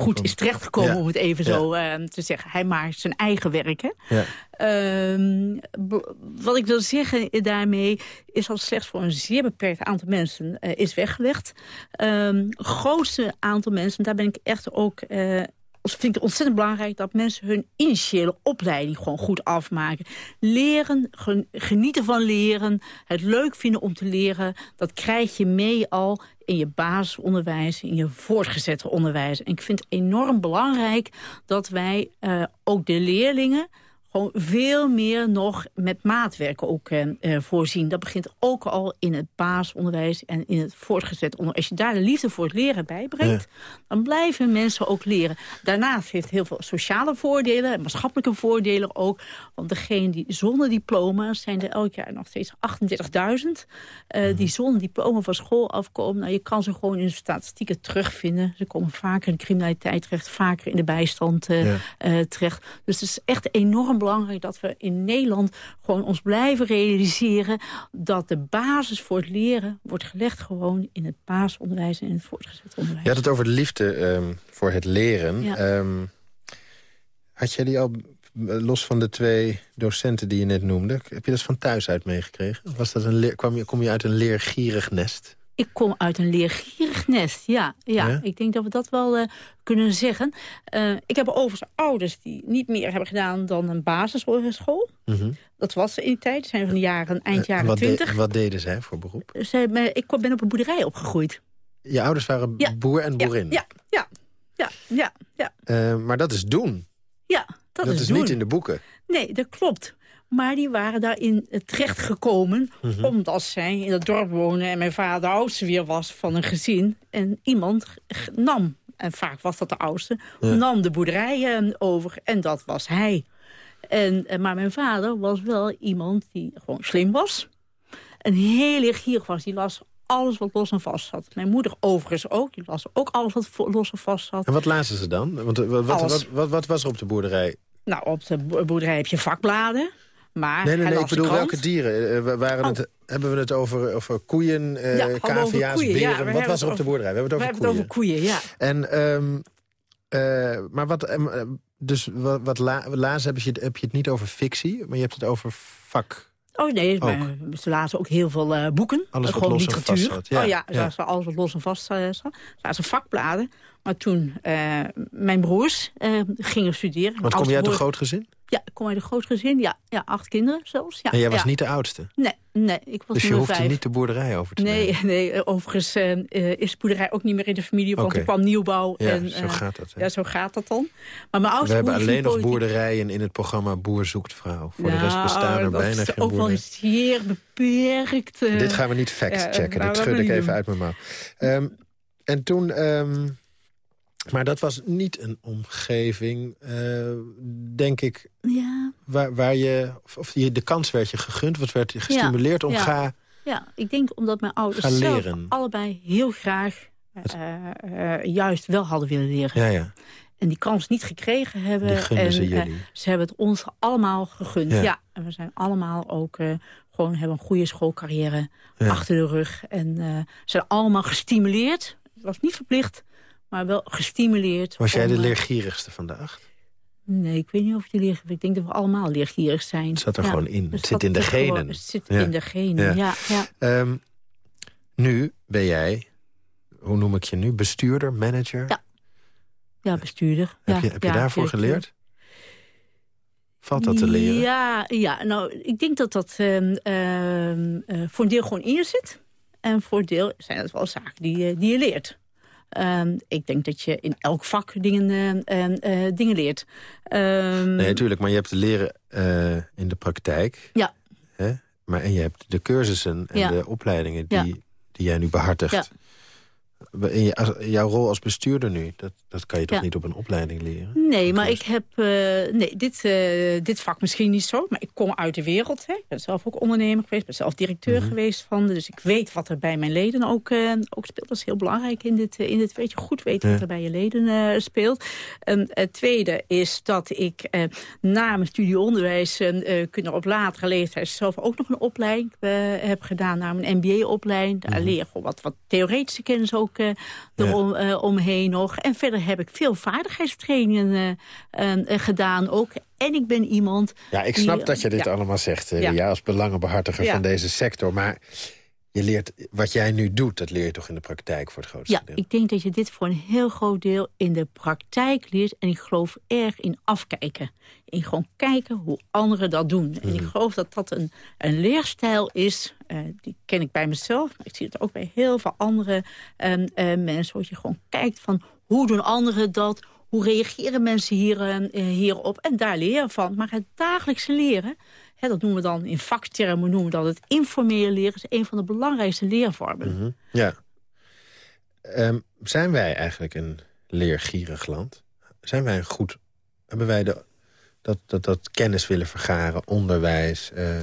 Speaker 4: goed is terechtgekomen, om het even zo eh, te zeggen. Hij maakt zijn eigen werk, hè?
Speaker 3: Ja.
Speaker 4: Ehm, wat ik wil zeggen daarmee is dat slechts voor een zeer beperkt aantal mensen eh, is weggelegd. Ehm grootste aantal mensen, daar ben ik echt ook... eh, vind ik het ontzettend belangrijk dat mensen hun initiële opleiding gewoon goed afmaken. Leren, gen- genieten van leren, het leuk vinden om te leren... dat krijg je mee al in je basisonderwijs, in je voortgezette onderwijs. En ik vind het enorm belangrijk dat wij eh, ook de leerlingen gewoon veel meer nog met maatwerken ook eh, eh, voorzien. Dat begint ook al in het basisonderwijs en in het voortgezet onderwijs. Als je daar de liefde voor het leren bijbrengt, dan blijven mensen ook leren. Daarnaast heeft het heel veel sociale voordelen en maatschappelijke voordelen ook. Want degene die zonder diploma zijn er elk jaar nog steeds 38.000. eh, Die zonder diploma van school afkomen. Nou, je kan ze gewoon in de statistieken terugvinden. Ze komen vaker in de criminaliteit terecht, vaker in de bijstand eh,
Speaker 3: Ja.
Speaker 4: terecht. Dus het is echt enorm belangrijk dat we in Nederland gewoon ons blijven realiseren dat de basis voor het leren wordt gelegd gewoon in het basisonderwijs en in het voortgezet onderwijs.
Speaker 3: Je had het over de liefde ehm, voor het leren.
Speaker 4: Ja.
Speaker 3: Ehm, had jij die al, eh, los van de twee docenten die je net noemde... heb je dat van thuis uit meegekregen? Of Was dat een leer, kwam je, kom je uit een leergierig nest?
Speaker 4: Ik kom uit een leergierig nest, ja. ja.
Speaker 3: Ja?
Speaker 4: Ik denk dat we dat wel eh, kunnen zeggen. Eh, ik heb overigens ouders die niet meer hebben gedaan dan een basisschool.
Speaker 3: Mhm.
Speaker 4: Dat was in die tijd, zijn van de jaren, eind
Speaker 3: Eh,
Speaker 4: jaren
Speaker 3: wat, de-
Speaker 4: twintig.
Speaker 3: wat deden zij voor beroep?
Speaker 4: Ik ben op een boerderij opgegroeid.
Speaker 3: Je ouders waren
Speaker 4: Ja.
Speaker 3: boer en boerin.
Speaker 4: Ja, ja, ja, ja, ja,
Speaker 3: maar dat is doen.
Speaker 4: ja. Dat,
Speaker 3: Dat,
Speaker 4: is,
Speaker 3: is,
Speaker 4: doen.
Speaker 3: niet in de boeken.
Speaker 4: Nee, dat klopt. Maar die waren daarin terechtgekomen...
Speaker 3: Mhm.
Speaker 4: omdat zij in het dorp wonen... en mijn vader de oudste weer was van een gezin. En iemand nam, en vaak was dat de oudste...
Speaker 3: Ja.
Speaker 4: nam de boerderij eh, over en dat was hij. En, eh, maar mijn vader was wel iemand die gewoon slim was. En heel leergierig was. Die las alles wat los en vast zat. Mijn moeder overigens ook. Die las ook alles wat los en vast zat.
Speaker 3: En wat lazen ze dan? Want, eh, wat, wat, wat, wat, was er op de boerderij?
Speaker 4: Nou, op de bo- boerderij heb je vakbladen. Maar
Speaker 3: Nee, nee, nee, ik bedoel
Speaker 4: krant.
Speaker 3: welke dieren? Eh, wa- waren
Speaker 4: Oh.
Speaker 3: het, hebben we het over, over koeien,
Speaker 4: Ja, we
Speaker 3: cavia's,
Speaker 4: we
Speaker 3: beren? wat was er op de boerderij? We hebben
Speaker 4: We
Speaker 3: het over
Speaker 4: hebben het
Speaker 3: koeien.
Speaker 4: over koeien, ja.
Speaker 3: En, ehm, eh, maar wat, ehm, eh, dus wat, wat la, lazen heb je, het- heb je het niet over fictie, maar je hebt het over vak.
Speaker 4: Oh nee,
Speaker 3: Ook.
Speaker 4: maar ze lazen ook heel veel boeken.
Speaker 3: Alles wat
Speaker 4: gewoon
Speaker 3: los en
Speaker 4: literatuur.
Speaker 3: vast zat, ja,
Speaker 4: oh ja,
Speaker 3: ja.
Speaker 4: ze alles wat los en vast zat. Ze lazen vakbladen. Maar toen mijn broers gingen studeren.
Speaker 3: Want kom je uit een groot gezin?
Speaker 4: Ja, ik kom uit een groot gezin. Ja, ja acht kinderen zelfs. Ja,
Speaker 3: en jij was
Speaker 4: ja.
Speaker 3: niet de oudste.
Speaker 4: Nee, nee, ik was
Speaker 3: Dus je hoefde
Speaker 4: vijf.
Speaker 3: niet de boerderij over te nemen.
Speaker 4: Nee, nee, eh, overigens eh, eh, is de boerderij ook niet meer in de familie, want er kwam nieuwbouw.
Speaker 3: Ja,
Speaker 4: en,
Speaker 3: zo
Speaker 4: eh,
Speaker 3: gaat dat. hè.
Speaker 4: Ja, zo gaat dat dan. Maar mijn oudste
Speaker 3: We hebben alleen nog boerderijen in het programma Boer zoekt vrouw. Voor de rest
Speaker 4: Nou,
Speaker 3: bestaan er
Speaker 4: dat
Speaker 3: bijna
Speaker 4: is
Speaker 3: geen
Speaker 4: ook wel
Speaker 3: boerderijen.
Speaker 4: zeer beperkt.
Speaker 3: Dit gaan we niet fact-checken. Dit schud
Speaker 4: dat
Speaker 3: ik even uit mijn mouw. Ehm, en toen... ehm, maar dat was niet een omgeving, eh, denk ik,
Speaker 4: Ja,
Speaker 3: waar, waar je... Of, je de kans werd je gegund, wat werd je gestimuleerd om
Speaker 4: ja.
Speaker 3: ga...
Speaker 4: ja, ik denk omdat mijn ouders zelf allebei heel graag eh, eh, juist wel hadden willen leren.
Speaker 3: Ja, ja,
Speaker 4: En die kans niet gekregen hebben. en,
Speaker 3: ze
Speaker 4: ze hebben het ons allemaal gegund.
Speaker 3: Ja.
Speaker 4: En we zijn allemaal ook gewoon hebben een goede schoolcarrière achter de rug. En zijn allemaal gestimuleerd. Het was niet verplicht, maar wel gestimuleerd.
Speaker 3: Was jij de
Speaker 4: eh,
Speaker 3: leergierigste van de acht?
Speaker 4: Nee, ik weet niet of die leer. Ik denk dat we allemaal leergierig zijn.
Speaker 3: Het zat er
Speaker 4: Ja.
Speaker 3: gewoon in. Het zit
Speaker 4: dat
Speaker 3: in de genen.
Speaker 4: Het zit
Speaker 3: Ja.
Speaker 4: in de genen,
Speaker 3: Ja.
Speaker 4: ja.
Speaker 3: Ehm, nu ben jij, hoe noem ik je nu, bestuurder, manager?
Speaker 4: Ja. Ja, bestuurder.
Speaker 3: Heb
Speaker 4: ja,
Speaker 3: je, heb je daarvoor geleerd? Valt dat te leren?
Speaker 4: Ja, ja nou, ik denk dat dat ehm, ehm, eh, voor een deel gewoon in je zit. En voor een deel zijn het wel zaken die, die je leert. Ehm, ik denk dat je in elk vak dingen, eh, eh, eh, dingen leert. Ehm,
Speaker 3: Nee, natuurlijk, maar je hebt te leren eh, in de praktijk.
Speaker 4: Ja.
Speaker 3: Hè? Maar, en je hebt de cursussen en
Speaker 4: Ja.
Speaker 3: de opleidingen die,
Speaker 4: Ja.
Speaker 3: die jij nu behartigt.
Speaker 4: Ja.
Speaker 3: In jouw rol als bestuurder nu, dat, dat kan je toch
Speaker 4: Ja.
Speaker 3: niet op een opleiding leren?
Speaker 4: Nee, maar ik heb... eh, nee, dit, eh, dit vak misschien niet zo, maar ik kom uit de wereld. Hè. Ik ben zelf ook ondernemer geweest, ben zelf directeur
Speaker 3: Mhm.
Speaker 4: geweest van. Dus ik weet wat er bij mijn leden ook, eh, ook speelt. Dat is heel belangrijk in dit, in dit weet je goed weten
Speaker 3: Ja.
Speaker 4: wat er bij je leden speelt. En het tweede is dat ik na mijn studie onderwijs... kunnen op latere leeftijd zelf ook nog een opleiding heb gedaan... naar mijn MBA-opleiding. Daar leer je gewoon wat, wat theoretische kennis ook eh
Speaker 3: Ja.
Speaker 4: erom, eh, omheen nog. En verder heb ik veel vaardigheidstrainingen eh, eh, gedaan ook. En ik ben iemand...
Speaker 3: Ja, ik
Speaker 4: die-
Speaker 3: snap dat je dit allemaal zegt,
Speaker 4: Ja.
Speaker 3: als belangenbehartiger van deze sector. Maar je leert, wat jij nu doet, dat leer je toch in de praktijk voor het grootste
Speaker 4: Ja,
Speaker 3: deel?
Speaker 4: ik denk dat je dit voor een heel groot deel in de praktijk leert. En ik geloof erg in afkijken. In gewoon kijken hoe anderen dat doen. En
Speaker 3: Mhm.
Speaker 4: ik geloof dat dat een, een leerstijl is. eh, die ken ik bij mezelf. Maar ik zie het ook bij heel veel andere ehm, eh, mensen. Dat je gewoon kijkt van hoe doen anderen dat? Hoe reageren mensen hier, eh, hierop? En daar leer je van. Maar het dagelijkse leren... Hè, dat noemen we dan in vaktermen noemen we dat het informele leren... is een van de belangrijkste leervormen.
Speaker 3: Mhm. Ja. Ehm, zijn wij eigenlijk een leergierig land? Zijn wij een goed... Hebben wij de, dat, dat, dat kennis willen vergaren, onderwijs... eh,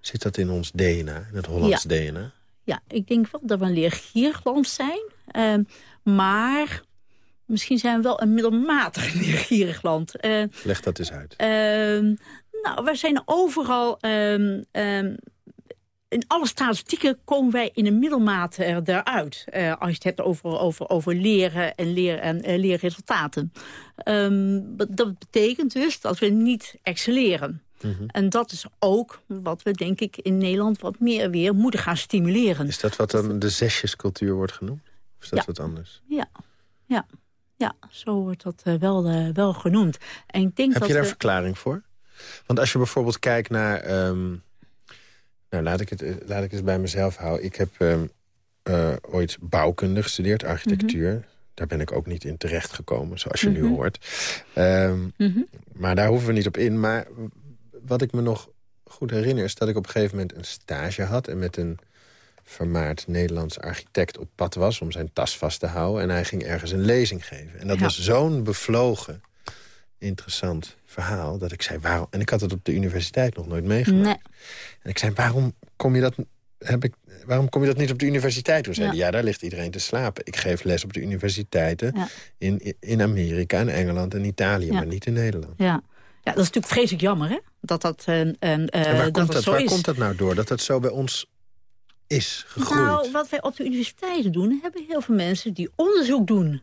Speaker 3: zit dat in ons DNA, in het Hollands DNA?
Speaker 4: Ja, ik denk wel dat we een leergierig land zijn. Ehm, maar misschien zijn we wel een middelmatig leergierig land. Eh,
Speaker 3: Leg dat eens uit.
Speaker 4: ehm, nou, wij zijn overal... ehm, ehm, in alle statistieken komen wij in een middelmaat er- eruit. eh, als je het hebt over, over, over leren en, leer, en eh, leerresultaten. Ehm, dat betekent dus dat we niet excelleren.
Speaker 3: Mhm.
Speaker 4: En dat is ook wat we denk ik in Nederland wat meer weer moeten gaan stimuleren.
Speaker 3: Is dat wat dan de zesjescultuur wordt genoemd? Of is dat
Speaker 4: Ja.
Speaker 3: wat anders?
Speaker 4: Ja, ja, ja zo wordt dat eh, wel, eh, wel genoemd. En ik denk
Speaker 3: Heb
Speaker 4: dat
Speaker 3: je daar
Speaker 4: we-
Speaker 3: verklaring voor? Want als je bijvoorbeeld kijkt naar... ehm, nou, laat ik, het, eh, laat ik het bij mezelf houden. Ik heb ehm, eh, ooit bouwkunde gestudeerd, architectuur. Daar ben ik ook niet in terechtgekomen, zoals je nu
Speaker 4: Mhm.
Speaker 3: hoort. Ehm,
Speaker 4: Mhm.
Speaker 3: maar daar hoeven we niet op in. Maar wat ik me nog goed herinner... is dat ik op een gegeven moment een stage had... en met een vermaard Nederlands architect op pad was... om zijn tas vast te houden. En hij ging ergens een lezing geven. En dat
Speaker 4: Ja.
Speaker 3: was zo'n bevlogen, interessant verhaal... dat ik zei, waarom... En ik had het op de universiteit nog nooit meegemaakt.
Speaker 4: Nee,
Speaker 3: En ik zei, waarom kom je dat... Heb ik, waarom kom je dat niet op de universiteit? Toen zei
Speaker 4: Ja.
Speaker 3: ja, daar ligt iedereen te slapen. Ik geef les op de universiteiten
Speaker 4: Ja.
Speaker 3: in, in Amerika en Engeland en Italië...
Speaker 4: Ja.
Speaker 3: maar niet in Nederland.
Speaker 4: ja. ja, dat is natuurlijk vreselijk jammer, hè? Dat dat, eh, eh,
Speaker 3: En
Speaker 4: eh,
Speaker 3: waar,
Speaker 4: dat
Speaker 3: komt, dat, waar
Speaker 4: is.
Speaker 3: komt dat nou door? Dat dat zo bij ons is gegroeid?
Speaker 4: Nou, wat wij op de universiteiten doen, hebben heel veel mensen die onderzoek doen.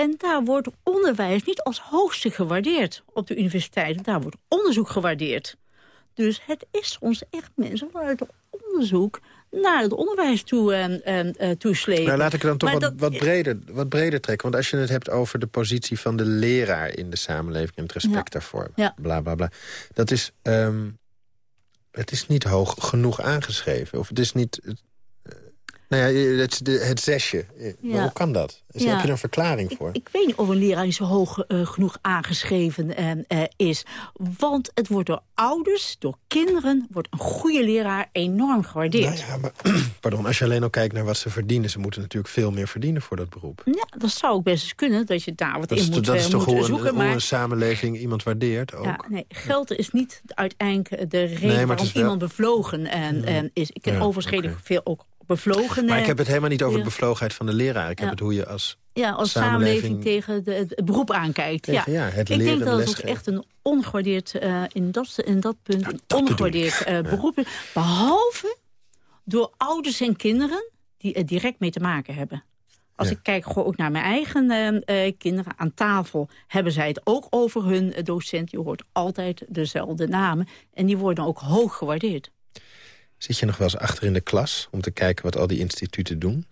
Speaker 4: En daar wordt onderwijs niet als hoogste gewaardeerd op de universiteiten. Daar wordt onderzoek gewaardeerd. Dus het is soms echt mensen vanuit het onderzoek naar het onderwijs toe, eh, eh, eh, toeslepen.
Speaker 3: nou, laat ik het dan toch
Speaker 4: Maar
Speaker 3: wat,
Speaker 4: dat-
Speaker 3: wat, breder, wat breder trekken. Want als je het hebt over de positie van de leraar in de samenleving... en het respect
Speaker 4: Ja.
Speaker 3: daarvoor,
Speaker 4: Ja.
Speaker 3: bla bla bla. Dat is, ehm, het is niet hoog genoeg aangeschreven. Of het is niet... nou ja, het, het zesje. Eh. Hoe kan dat?
Speaker 4: Ja.
Speaker 3: Heb je er een verklaring voor?
Speaker 4: ik weet niet of een leraar zo hoog eh, genoeg aangeschreven eh, is. Want het wordt door ouders, door kinderen... wordt een goede leraar enorm gewaardeerd.
Speaker 3: Nou ja, maar, pardon, als je alleen al kijkt naar wat ze verdienen... ze moeten natuurlijk veel meer verdienen voor dat beroep.
Speaker 4: Ja, dat zou ook best eens kunnen, dat je daar wat
Speaker 3: Dat
Speaker 4: in
Speaker 3: is,
Speaker 4: moet,
Speaker 3: dat is toch hoe een,
Speaker 4: zoeken.
Speaker 3: hoe
Speaker 4: Maar
Speaker 3: een samenleving iemand waardeert ook?
Speaker 4: ja, nee, geld is niet uiteindelijk de reden
Speaker 3: het
Speaker 4: waarom
Speaker 3: wel-
Speaker 4: iemand bevlogen en, en is. Ik ken overigens veel ook bevlogen.
Speaker 3: Maar ik heb het helemaal niet over de bevlogenheid van de leraar. Ik heb het hoe je als...
Speaker 4: ja, als
Speaker 3: samenleving-
Speaker 4: samenleving, tegen de, het beroep aankijkt.
Speaker 3: Tegen,
Speaker 4: ja.
Speaker 3: ja, het
Speaker 4: ik denk
Speaker 3: en
Speaker 4: dat het ook echt een ongewaardeerd, eh, in, dat, in dat punt,
Speaker 3: dat bedoel
Speaker 4: ongewaardeerd eh, beroep is. Behalve door ouders en kinderen die er direct mee te maken hebben. Als
Speaker 3: Ja.
Speaker 4: ik kijk gewoon ook naar mijn eigen eh, kinderen aan tafel... hebben zij het ook over hun docent. Je hoort altijd dezelfde namen. En die worden ook hoog gewaardeerd.
Speaker 3: Zit je nog wel eens achter in de klas om te kijken wat al die instituten doen?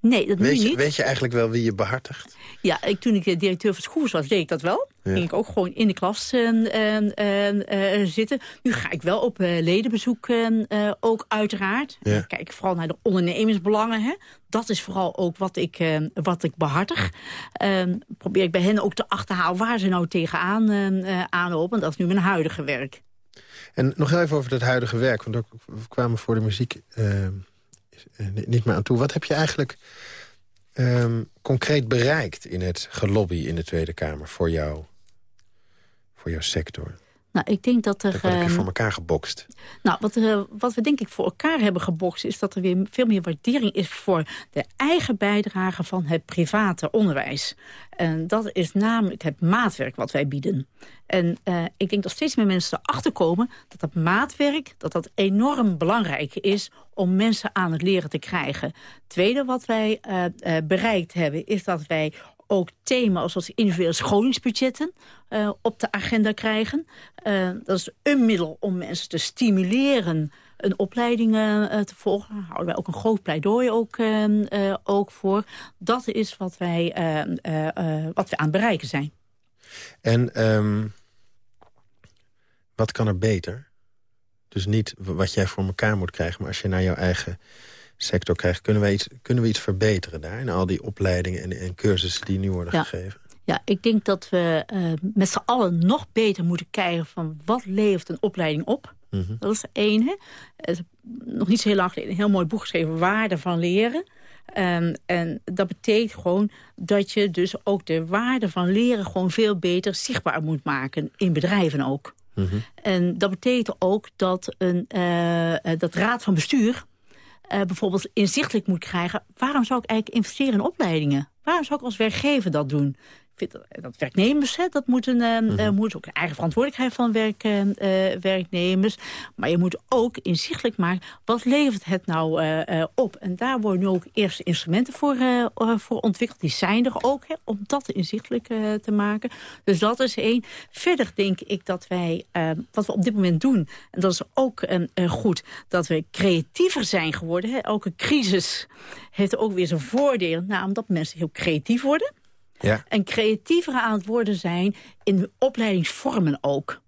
Speaker 4: Nee, dat
Speaker 3: weet
Speaker 4: je,
Speaker 3: niet. Weet je eigenlijk wel wie je behartigt?
Speaker 4: Ja, ik, toen ik directeur van school was, deed ik dat wel. Ja. Ging ik ook gewoon in de klas uh, uh, zitten. Nu ga ik wel op ledenbezoek, ook uiteraard. Ja. Kijk vooral naar de ondernemersbelangen. Hè. Dat is vooral ook wat ik, wat ik behartig. Ehm, probeer ik bij hen ook te achterhalen waar ze nou tegenaan aanlopen. Dat is nu mijn huidige werk.
Speaker 3: En nog even over dat huidige werk, want we kwamen voor de muziek niet meer aan toe. Wat heb je eigenlijk um, concreet bereikt in het gelobby in de Tweede Kamer voor jou, voor jouw sector?
Speaker 4: Nou, ik denk dat er...
Speaker 3: Dat heb je voor elkaar gebokst.
Speaker 4: Nou, wat, uh, wat we denk ik voor elkaar hebben gebokst... is dat er weer veel meer waardering is voor de eigen bijdrage van het private onderwijs. En dat is namelijk het maatwerk wat wij bieden. En uh, ik denk dat steeds meer mensen erachter komen... dat dat maatwerk dat dat enorm belangrijk is om mensen aan het leren te krijgen. Tweede wat wij uh, uh, bereikt hebben... is dat wij ook thema's zoals individuele scholingsbudgetten uh, op de agenda krijgen. Uh, dat is een middel om mensen te stimuleren een opleiding uh, te volgen. Daar houden wij ook een groot pleidooi ook, ook voor. Dat is wat wij, wat we aan het bereiken zijn.
Speaker 3: En um, wat kan er beter? Dus niet wat jij voor elkaar moet krijgen... maar als je naar jouw eigen sector krijgt... kunnen we iets, kunnen we iets verbeteren daar... in al die opleidingen en, en cursussen die nu worden
Speaker 4: ja.
Speaker 3: gegeven?
Speaker 4: Ja, ik denk dat we uh, met z'n allen nog beter moeten kijken... van wat levert een opleiding op. Mm -hmm. Dat is één. Hè? Nog niet zo heel lang geleden een heel mooi boek geschreven... Waarde van leren. Um, en dat betekent gewoon dat je dus ook de waarde van leren... gewoon veel beter zichtbaar moet maken. In bedrijven ook. Mm -hmm. En dat betekent ook dat een uh, dat raad van bestuur uh, bijvoorbeeld inzichtelijk moet krijgen... waarom zou ik eigenlijk investeren in opleidingen? Waarom zou ik als werkgever dat doen? Vind dat, dat werknemers, hè, dat moeten, uh, mm -hmm. moet ook een eigen verantwoordelijkheid van werk, uh, werknemers. Maar je moet ook inzichtelijk maken, wat levert het nou uh, op? En daar worden nu ook eerste instrumenten voor, voor ontwikkeld. Die zijn er ook, hè, om dat inzichtelijk te maken. Dus dat is één. Verder denk ik dat wij, wat we op dit moment doen... en dat is ook goed, dat we creatiever zijn geworden. Hè. Elke crisis heeft ook weer zijn voordeel. Nou, omdat mensen heel creatief worden... Ja. En creatiever aan het worden zijn in opleidingsvormen ook.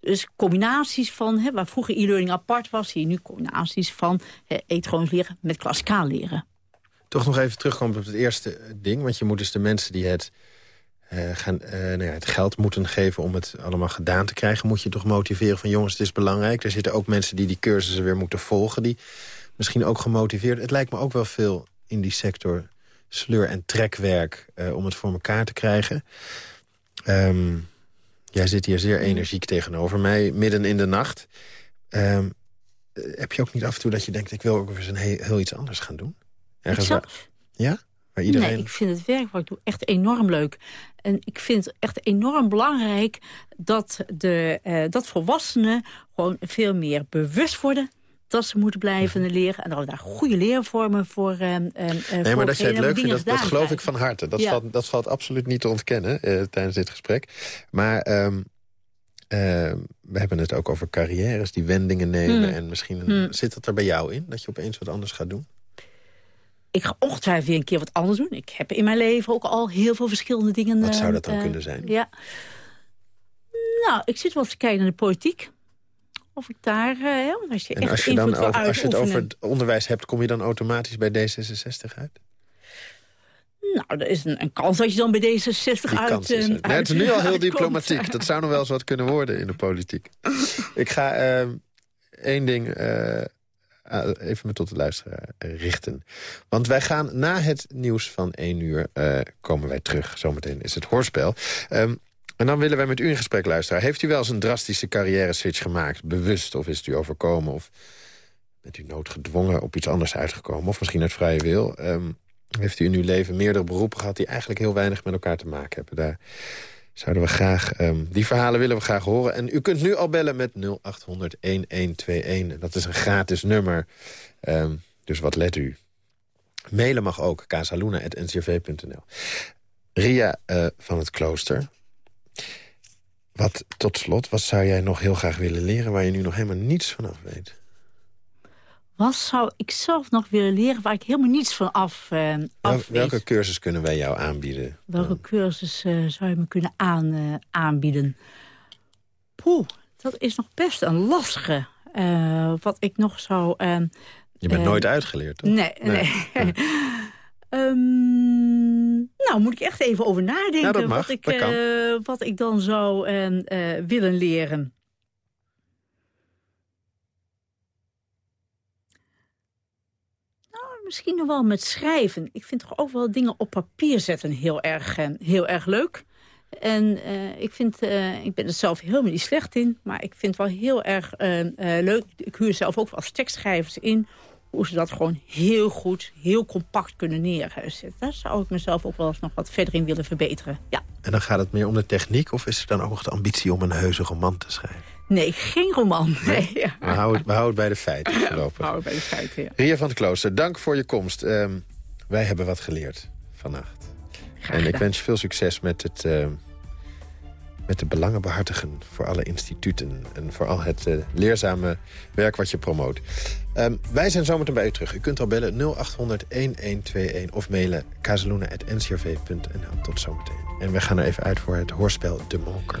Speaker 4: Dus combinaties van, hè, waar vroeger e-learning apart was... zie je nu combinaties van elektronisch leren met klassikaal leren.
Speaker 3: Toch nog even terugkomen op het eerste ding. Want je moet dus de mensen die het, uh, gaan, uh, nou ja, het geld moeten geven... om het allemaal gedaan te krijgen... moet je toch motiveren van jongens, het is belangrijk. Er zitten ook mensen die die cursussen weer moeten volgen... die misschien ook gemotiveerd... Het lijkt me ook wel veel in die sector sleur- en trekwerk uh, om het voor elkaar te krijgen. Um, jij zit hier zeer energiek tegenover mij, midden in de nacht. Um, heb je ook niet af en toe dat je denkt... ik wil ook eens een heel, heel iets anders gaan doen?
Speaker 4: Ergens
Speaker 3: waar, ja? Waar iedereen...
Speaker 4: Nee, ik vind het werk wat ik doe echt enorm leuk. En ik vind het echt enorm belangrijk dat, de, uh, dat volwassenen... gewoon veel meer bewust worden dat ze moeten blijven leren. En dat we daar goede leervormen voor uh,
Speaker 3: Nee, maar dat jij het leuk vindt, dat, dat geloof ik van harte. Dat, ja. valt, dat valt absoluut niet te ontkennen uh, tijdens dit gesprek. Maar um, uh, we hebben het ook over carrières die wendingen nemen. Hmm. En misschien hmm. zit dat er bij jou in, dat je opeens wat anders gaat doen?
Speaker 4: Ik ga ongetwijfeld weer een keer wat anders doen. Ik heb in mijn leven ook al heel veel verschillende dingen...
Speaker 3: Wat zou dat dan kunnen zijn?
Speaker 4: Ja. Nou, ik zit wel te kijken naar de politiek. Of ik daar, uh, als je
Speaker 3: en als je, dan over, als je het over het onderwijs hebt, kom je dan automatisch bij D66 uit?
Speaker 4: Nou, er is een, een kans dat je dan bij D66 uit...
Speaker 3: Is het. Nee, het is nu al heel diplomatiek. Dat zou nog wel eens wat kunnen worden in de politiek. ik ga uh, één ding uh, even me tot de luisteraar richten. Want wij gaan na het nieuws van één uur komen wij terug. Zometeen is het hoorspel. Um, en dan willen wij met u in gesprek luisteren. Heeft u wel eens een drastische carrière-switch gemaakt? Bewust, of is het u overkomen? Of bent u noodgedwongen op iets anders uitgekomen? Of misschien uit vrije wil? Um, heeft u in uw leven meerdere beroepen gehad... die eigenlijk heel weinig met elkaar te maken hebben? Daar zouden we graag... Um, die verhalen willen we graag horen. En u kunt nu al bellen met 0800-1121. Dat is een gratis nummer. Um, dus wat let u? Mailen mag ook, casaluna.ncv.nl. Ria uh, van het Klooster... Wat, tot slot, wat zou jij nog heel graag willen leren... waar je nu nog helemaal niets vanaf weet?
Speaker 4: Wat zou ik zelf nog willen leren waar ik helemaal niets van af, uh, af
Speaker 3: Welke cursus kunnen wij jou aanbieden?
Speaker 4: Welke cursus uh, zou je me kunnen aan, uh, aanbieden? Poeh, dat is nog best een lastige. wat ik nog zou... Ehm,
Speaker 3: je bent nooit uitgeleerd, toch?
Speaker 4: Nee, nee. nee. um, nou, moet ik echt even over nadenken
Speaker 3: ja, dat mag,
Speaker 4: wat, ik,
Speaker 3: dat
Speaker 4: wat ik dan zou ehm, willen leren. misschien nog wel met schrijven. Ik vind toch ook wel dingen op papier zetten heel erg, uh, heel erg leuk. En uh, ik, vind, uh, ik ben er zelf helemaal niet slecht in. Maar ik vind het wel heel erg leuk. Ik huur zelf ook wel als tekstschrijvers in. Hoe ze dat gewoon heel goed, heel compact kunnen neerzetten. Daar zou ik mezelf ook wel eens nog wat verder in willen verbeteren. Ja.
Speaker 3: En dan gaat het meer om de techniek? Of is er dan ook nog de ambitie om een heuse roman te schrijven?
Speaker 4: Nee, geen roman. Nee, ja.
Speaker 3: we, houden, we houden bij de feiten voorlopig.
Speaker 4: we houden bij de feiten, ja.
Speaker 3: Ria van der Klooster, dank voor je komst. Um, wij hebben wat geleerd vannacht.
Speaker 4: Graag
Speaker 3: en ik wens je veel succes met het, uh, met de belangen behartigen voor alle instituten... en vooral het uh, leerzame werk wat je promoot. Um, wij zijn zometeen bij u terug. U kunt al bellen 0800-1121 of mailen kazeloenen.ncrv.nl. Tot zometeen. En we gaan er even uit voor het hoorspel De Moker.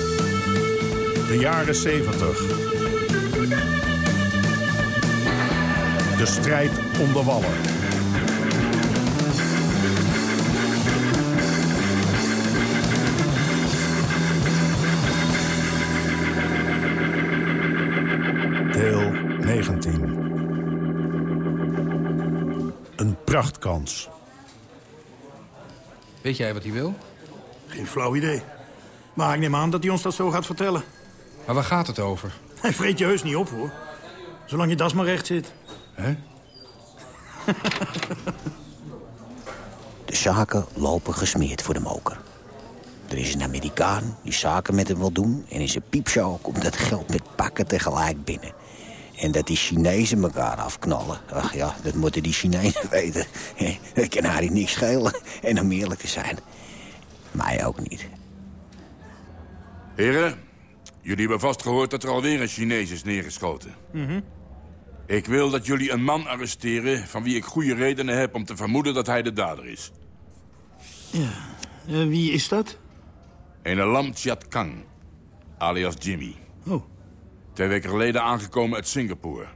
Speaker 5: De jaren 70. De strijd om de wallen. Deel 19. Een prachtkans.
Speaker 6: Weet jij wat hij wil?
Speaker 7: Geen flauw idee. Maar ik neem aan dat hij ons dat zo gaat vertellen.
Speaker 6: Maar waar gaat het over?
Speaker 7: Hij vreet je heus niet op, hoor. Zolang je das maar recht zit.
Speaker 6: Hè?
Speaker 8: De zaken lopen gesmeerd voor de moker. Er is een Amerikaan die zaken met hem wil doen... en in zijn piepshow komt dat geld met pakken tegelijk binnen. En dat die Chinezen elkaar afknallen. Ach ja, dat moeten die Chinezen weten. Dat kan haar niks schelen. En om eerlijk te zijn, mij ook niet.
Speaker 9: Heren, jullie hebben vast gehoord dat er alweer een Chinees is neergeschoten. Ik wil dat jullie een man arresteren... van wie ik goede redenen heb om te vermoeden dat hij de dader is.
Speaker 7: Ja, uh, wie is dat?
Speaker 9: Een Lam Chiat Kang, alias Jimmy.
Speaker 7: Oh.
Speaker 9: Twee weken geleden aangekomen uit Singapore.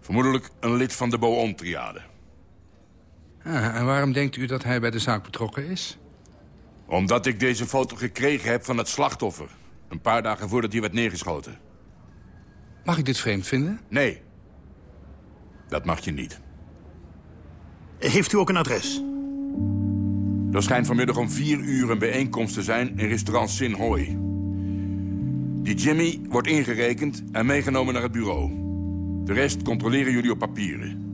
Speaker 9: Vermoedelijk een lid van de Boon-triade.
Speaker 6: Ah, en waarom denkt u dat hij bij de zaak betrokken is?
Speaker 9: Omdat ik deze foto gekregen heb van het slachtoffer. Een paar dagen voordat hij werd neergeschoten.
Speaker 6: Mag ik dit vreemd vinden?
Speaker 9: Nee. Dat mag je niet.
Speaker 7: Heeft u ook een adres?
Speaker 9: Er schijnt vanmiddag om vier uur een bijeenkomst te zijn in restaurant Sin Hoi. Die Jimmy wordt ingerekend en meegenomen naar het bureau. De rest controleren jullie op papieren.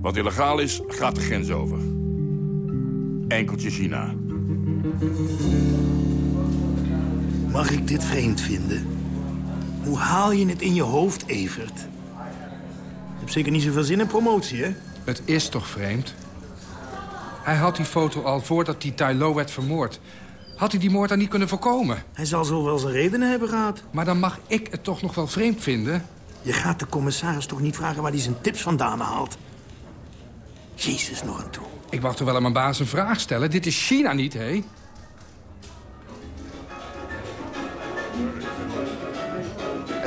Speaker 9: Wat illegaal is, gaat de grens over. Enkeltje China.
Speaker 7: Mag ik dit vreemd vinden? Hoe haal je het in je hoofd, Evert? Je hebt zeker niet zoveel zin in promotie, hè?
Speaker 6: Het is toch vreemd? Hij had die foto al voordat die Tai Lo werd vermoord. Had hij die moord dan niet kunnen voorkomen?
Speaker 7: Hij zal zo wel zijn redenen hebben gehad.
Speaker 6: Maar dan mag ik het toch nog wel vreemd vinden?
Speaker 7: Je gaat de commissaris toch niet vragen waar hij zijn tips vandaan haalt? Jezus nog aan toe.
Speaker 6: Ik mag toch wel aan mijn baas een vraag stellen? Dit is China niet, hé?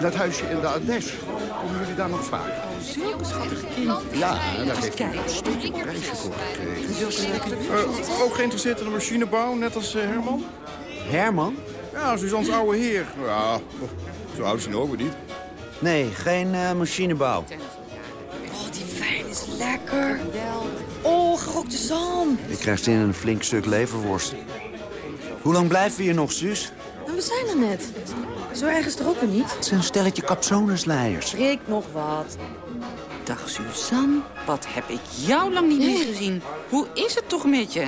Speaker 10: En dat huisje in de Ardes, komen jullie daar nog vaak?
Speaker 11: Zulke schattige kind.
Speaker 10: Ja, daar heeft hij een stuk prijsje voor gekregen. Uh, ook geïnteresseerd in de machinebouw, net als uh, Herman?
Speaker 12: Herman?
Speaker 10: Ja, Suzanne's oude heer. Ja, zo oud is hij ook weer niet.
Speaker 12: Nee, geen uh, machinebouw.
Speaker 11: Oh, die wijn is lekker. Oh, gerookte zalm.
Speaker 12: Ik krijg zin in een flink stuk leverworst. Hoe lang blijven we hier nog, Suus?
Speaker 11: En we zijn er net. Zo erg is het er ook weer niet.
Speaker 12: Het zijn een stelletje capsonesleiers.
Speaker 11: Rick, nog wat.
Speaker 13: Dag Suzanne, wat heb ik jou lang niet meer gezien. Hoe is het toch met je?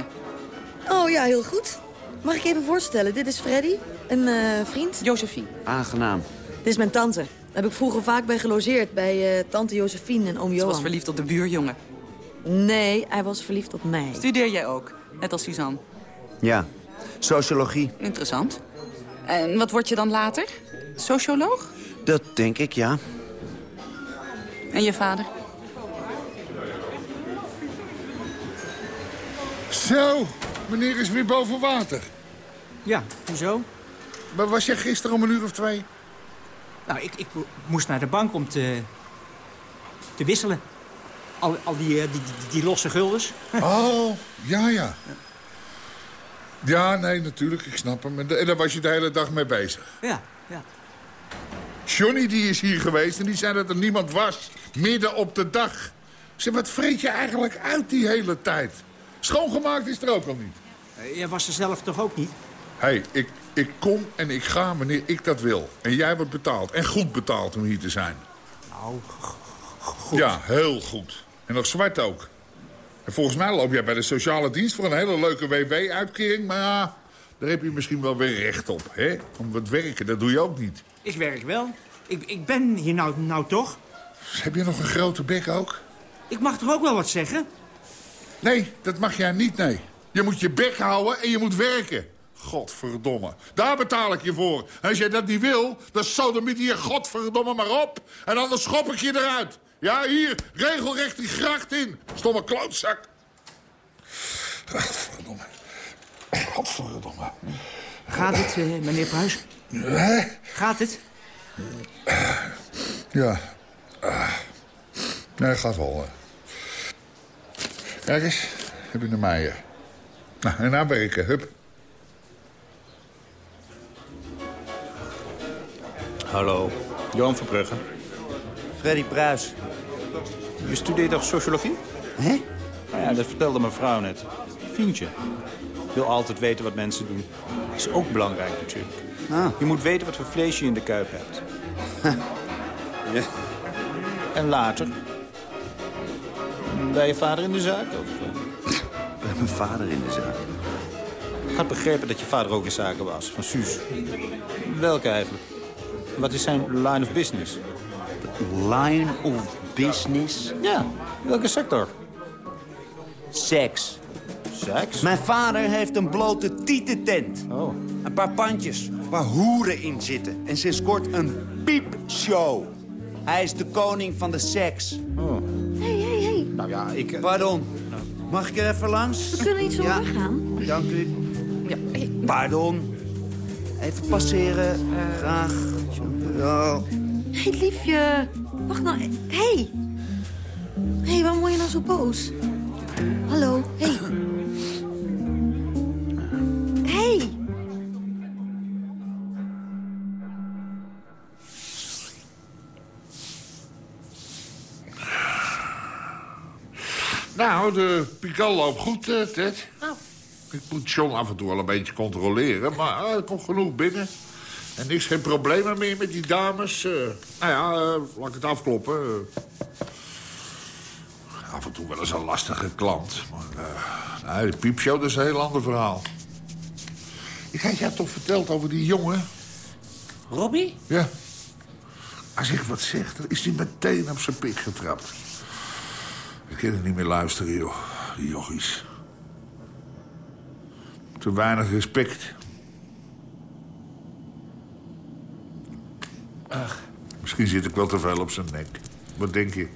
Speaker 11: Oh ja, heel goed. Mag ik even voorstellen? Dit is Freddy, een eh, vriend.
Speaker 13: Josephine.
Speaker 12: Aangenaam.
Speaker 11: Dit is mijn tante. Daar heb ik vroeger vaak bij gelogeerd. Bij eh, tante Josephine en oom
Speaker 13: Ze
Speaker 11: Johan.
Speaker 13: was verliefd op de buurjongen.
Speaker 11: Nee, hij was verliefd op mij.
Speaker 13: Studeer jij ook, net als Suzanne?
Speaker 12: Ja, sociologie.
Speaker 13: Interessant. En wat word je dan later? Socioloog?
Speaker 12: Dat denk ik, ja.
Speaker 13: En je vader?
Speaker 14: Zo, meneer is weer boven water.
Speaker 15: Ja, hoezo?
Speaker 14: Maar was jij gisteren om een uur of twee?
Speaker 15: Nou, ik, ik mo- moest naar de bank om te, te wisselen. Al, al die, eh, die, die, die losse guldens.
Speaker 14: Oh, ja, ja. Ja, nee, natuurlijk, ik snap hem. En da- en daar was je de hele dag mee bezig.
Speaker 15: Ja, ja.
Speaker 14: Johnny die is hier geweest en die zei dat er niemand was. Midden op de dag. Zeg, wat vreet je eigenlijk uit die hele tijd? Schoongemaakt is er ook al niet.
Speaker 15: Eh, Jij was er zelf toch ook niet?
Speaker 14: Hé, hey, ik, ik kom en ik ga wanneer ik dat wil. En jij wordt betaald. En goed betaald om hier te zijn.
Speaker 15: Nou, goed.
Speaker 14: Ja, heel goed. En nog zwart ook. En volgens mij loop jij bij de sociale dienst voor een hele leuke WW-uitkering. Maar ja, daar heb je misschien wel weer recht op, hè? Om wat werken, dat doe je ook niet.
Speaker 15: Ik werk wel. Ik, ik ben hier nou, nou toch?
Speaker 14: Heb je nog een grote bek ook?
Speaker 15: Ik mag toch ook wel wat zeggen?
Speaker 14: Nee, dat mag jij niet, nee. Je moet je bek houden en je moet werken. Godverdomme. Daar betaal ik je voor. En als jij dat niet wil, dan sodemiet je godverdomme maar op. En anders schop ik je eruit. Ja, hier, regelrecht die gracht in. Stomme klootzak. Godverdomme. Godverdomme.
Speaker 15: Gaat het, eh, meneer Pruis? Gaat het?
Speaker 14: Ja. Ah. Nee, gaat wel. eh. Kijk eens, heb je een meijer. Nou, en nou werken, hup.
Speaker 16: Hallo, Johan Verbrugge.
Speaker 12: Freddy Pruis.
Speaker 16: Je studeert toch sociologie?
Speaker 12: Hè?
Speaker 16: Nou ja, dat vertelde mijn vrouw net. Vriendje. Wil altijd weten wat mensen doen. Is ook belangrijk natuurlijk.
Speaker 12: Ah.
Speaker 16: Je moet weten wat voor vlees je in de kuip hebt.
Speaker 12: Ja.
Speaker 16: En later? Bij je vader in de zaak? Of, eh?
Speaker 12: Bij mijn vader in de zaak.
Speaker 16: Ik had begrepen dat je vader ook in zaken was, van Suus. Welke eigenlijk? Wat is zijn line of business?
Speaker 12: Line of business?
Speaker 16: Ja, welke sector?
Speaker 12: Seks.
Speaker 16: Seks?
Speaker 12: Mijn vader heeft een blote tietentent.
Speaker 16: Oh.
Speaker 12: Een paar pandjes waar hoeren in zitten. En sinds kort een piepshow. Hij is de koning van de seks.
Speaker 16: Oh.
Speaker 11: Hé, hé, hé.
Speaker 16: Nou ja, ik... eh,
Speaker 12: Pardon. Mag ik er even langs?
Speaker 11: We kunnen niet zo
Speaker 12: Ja.
Speaker 11: weggaan.
Speaker 12: Dank u.
Speaker 13: Ja, hey,
Speaker 12: Pardon. Even passeren. Graag. Ja.
Speaker 11: Hé, liefje. Wacht nou. Hé. Hé, hey, waarom word je nou zo boos? Hallo. Hé. Hey. Hé. Hey.
Speaker 14: Nou, de pikal loopt goed, eh, Ted. Ik moet John af en toe wel een beetje controleren, maar er komt genoeg binnen. En niks, geen problemen meer met die dames. eh. nou ja, eh, laat ik het afkloppen. eh. af en toe wel eens een lastige klant. Maar nee, de piepshow, dat is een heel ander verhaal. Ik had jou toch verteld over die jongen?
Speaker 12: Robbie?
Speaker 14: Ja. Als ik wat zeg, dan is hij meteen op zijn pik getrapt. Ik kan er niet meer luisteren, joh. Die jochies. Te weinig respect.
Speaker 16: Ach.
Speaker 14: Misschien zit ik wel te veel op zijn nek. Wat denk je?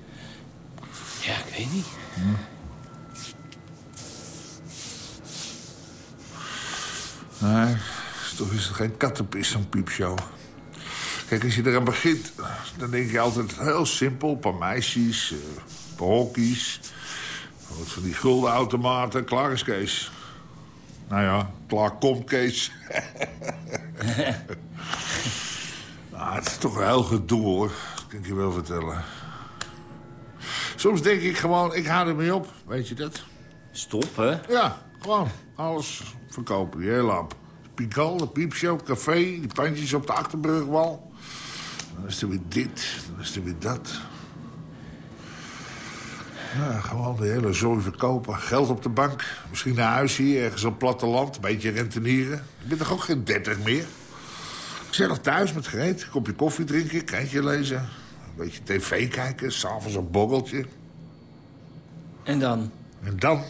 Speaker 16: Ja, ik weet niet.
Speaker 14: Nee, toch is het geen kattenpis, zo'n piepshow. Kijk, als je eraan begint, dan denk je altijd heel simpel. Een paar meisjes, eh, een paar hokkies. Wat van die guldenautomaten. Klaar is Kees. Nou ja, klaar komt Kees. het is toch een heel gedoe, hoor. Dat kan ik je wel vertellen. Soms denk ik gewoon, ik hou ermee op. Weet je dat?
Speaker 16: Stop, hè?
Speaker 14: Ja, gewoon alles verkopen, die hele lap. Pigal, de piepshow, café, die pandjes op de Achterbrugwal. Dan is er weer dit, dan is er weer dat. Ja, gewoon de hele zooi verkopen. Geld op de bank. Misschien een huis hier, ergens op het platteland. Een beetje rentenieren. Ik ben toch ook geen dertig meer? Zelf thuis met gereed. Kopje koffie drinken, kijkje lezen. Een beetje tv kijken, s'avonds een borreltje.
Speaker 17: En dan?
Speaker 14: En dan?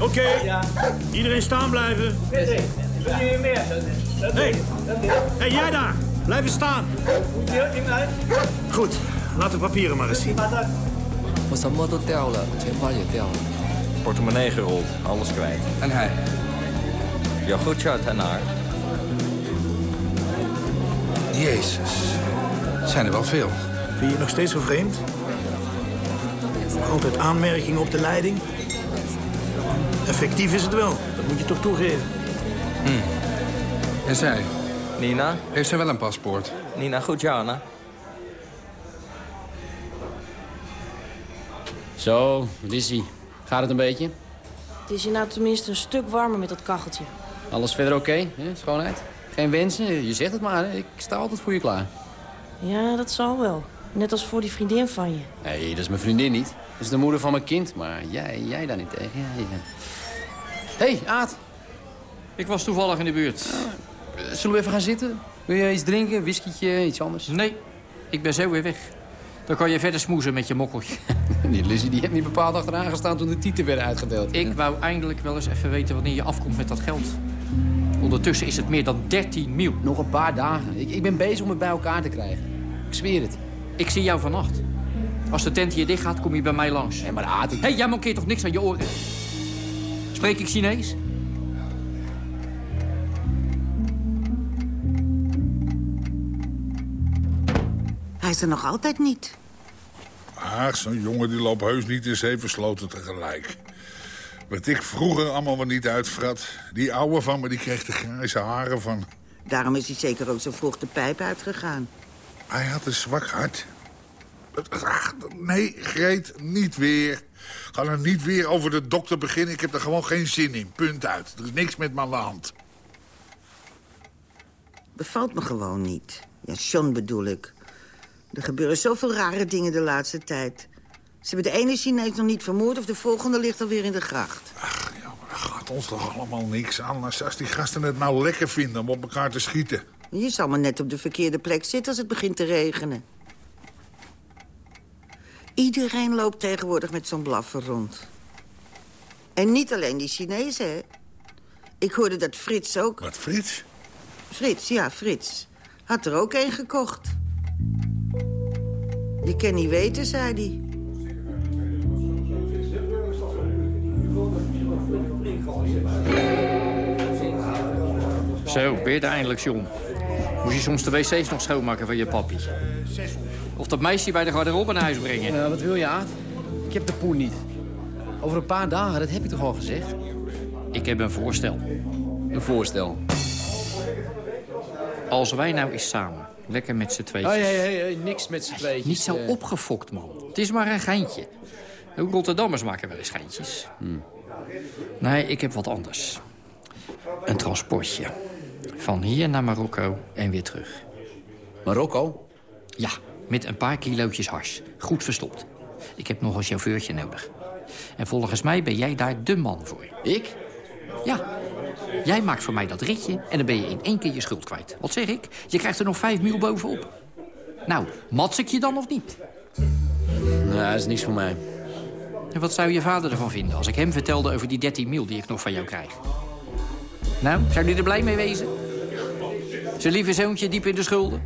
Speaker 7: Oké, iedereen staan blijven. Hey. hey, jij daar. Blijven staan. Goed, laat de papieren maar eens zien.
Speaker 16: Portemonnee gerold, alles kwijt.
Speaker 6: En hij?
Speaker 16: Ja, goed, naar.
Speaker 6: Jezus. Het zijn er wel veel.
Speaker 7: Vind je het nog steeds zo vreemd? Altijd aanmerkingen op de leiding? Effectief is het wel, dat moet je toch toegeven.
Speaker 6: En zij?
Speaker 16: Nina?
Speaker 6: Heeft zij wel een paspoort?
Speaker 16: Nina Goedjana.
Speaker 17: Zo, wat is hij? Gaat het een beetje?
Speaker 11: Het is hier nou tenminste een stuk warmer met dat kacheltje.
Speaker 17: Alles verder oké? hè? Schoonheid? Geen wensen? Je zegt het maar, hè? ik sta altijd voor je klaar.
Speaker 11: Ja, dat zal wel. Net als voor die vriendin van je.
Speaker 17: Nee, dat is mijn vriendin niet. Dat is de moeder van mijn kind, maar jij, jij daar niet tegen. Hé, hey, Aad.
Speaker 18: Ik was toevallig in de buurt.
Speaker 17: Zullen we even gaan zitten? Wil je iets drinken, whiskietje, iets anders?
Speaker 18: Nee, ik ben zo weer weg. Dan kan je verder smoezen met je mokkeltje.
Speaker 17: Die Lizzie die heeft niet bepaald achteraan gestaan toen de tieten werden uitgedeeld.
Speaker 18: Ik wou eindelijk wel eens even weten wanneer je afkomt met dat geld. Ondertussen is het meer dan 13 mil.
Speaker 17: Nog een paar dagen. Ik, ik ben bezig om het bij elkaar te krijgen. Ik zweer het.
Speaker 18: Ik zie jou vannacht. Als de tent hier dicht gaat, kom je bij mij langs. Hé,
Speaker 17: maar Aad...
Speaker 18: Hé, hey, jij mankeert toch niks aan je oren? Spreek ik Chinees?
Speaker 19: Hij is er nog altijd niet.
Speaker 14: Ach, zo'n jongen die loopt heus niet in zeven sloten tegelijk. Wat ik vroeger allemaal maar niet uitfrat. Die ouwe van me, die kreeg de grijze haren van...
Speaker 19: Daarom is hij zeker ook zo vroeg de pijp uitgegaan.
Speaker 14: Hij had een zwak hart. Ach, nee, Greet, niet weer. Ga nou niet weer over de dokter beginnen. Ik heb er gewoon geen zin in. Punt uit. Er is niks met me aan de hand.
Speaker 19: Bevalt me gewoon niet. Ja, John bedoel ik. Er gebeuren zoveel rare dingen de laatste tijd. Ze hebben de ene Chinees nog niet vermoord... of de volgende ligt alweer in de gracht.
Speaker 14: Er gaat ons toch allemaal niks aan... als als die gasten het nou lekker vinden om op elkaar te schieten.
Speaker 19: Je zal maar net op de verkeerde plek zitten als het begint te regenen. Iedereen loopt tegenwoordig met zo'n blaffer rond. En niet alleen die Chinezen, hè. Ik hoorde dat Frits ook...
Speaker 14: Wat, Frits?
Speaker 19: Frits, ja, Frits. Had er ook één gekocht. Je kan niet weten, zei hij.
Speaker 18: Zo, ben je er eindelijk, John? Moest je soms de wc's nog schoonmaken van je papi? Of dat meisje bij de garderobe naar huis brengen?
Speaker 17: Ja, wat wil je, Aad? Ik heb de poen niet. Over een paar dagen, dat heb ik toch al gezegd?
Speaker 18: Ik heb een voorstel.
Speaker 17: Een voorstel?
Speaker 18: Als wij nou eens samen, lekker met z'n tweetjes...
Speaker 17: Hey, hey, hey, niks met z'n tweetjes.
Speaker 18: Niet zo
Speaker 17: eh.
Speaker 18: opgefokt, man. Het is maar een geintje. Ook Rotterdammers maken wel eens geintjes.
Speaker 17: Hmm.
Speaker 18: Nee, ik heb wat anders. Een transportje. Van hier naar Marokko en weer terug.
Speaker 17: Marokko?
Speaker 18: Ja, met een paar kilootjes hars. Goed verstopt. Ik heb nog een chauffeurtje nodig. En volgens mij ben jij daar de man voor.
Speaker 17: Ik?
Speaker 18: Ja. Jij maakt voor mij dat ritje en dan ben je in één keer je schuld kwijt. Wat zeg ik? Je krijgt er nog vijf mil bovenop. Nou, mats ik je dan of niet?
Speaker 17: Nou, dat is niks voor mij.
Speaker 18: En wat zou je vader ervan vinden als ik hem vertelde over die 13 mil die ik nog van jou krijg? Nou, zou die er blij mee wezen? Zijn lieve zoontje diep in de schulden?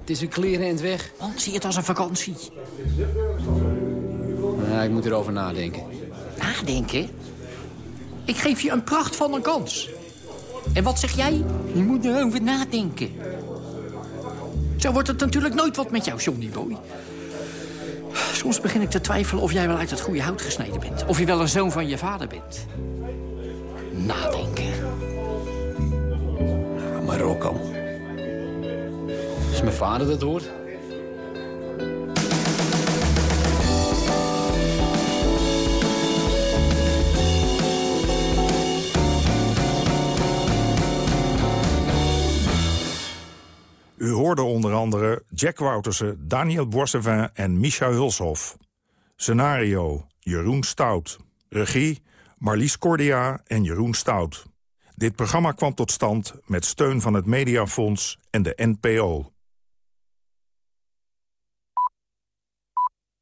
Speaker 17: Het is een kleren en het weg.
Speaker 18: Man, zie het als een vakantie.
Speaker 17: Nou, ik moet erover nadenken.
Speaker 18: Nadenken? Ik geef je een pracht van een kans. En wat zeg jij? Je moet erover nadenken. Zo wordt het natuurlijk nooit wat met jou, Johnny Boy. Soms begin ik te twijfelen of jij wel uit het goede hout gesneden bent. Of je wel een zoon van je vader bent. Nadenken.
Speaker 17: Marokko. Als mijn vader dat hoort...
Speaker 5: hoorde onder andere Jack Woutersen, Daniel Boissevin en Micha Hulshoff. Scenario Jeroen Stout. Regie Marlies Cordia en Jeroen Stout. Dit programma kwam tot stand met steun van het Mediafonds en de NPO.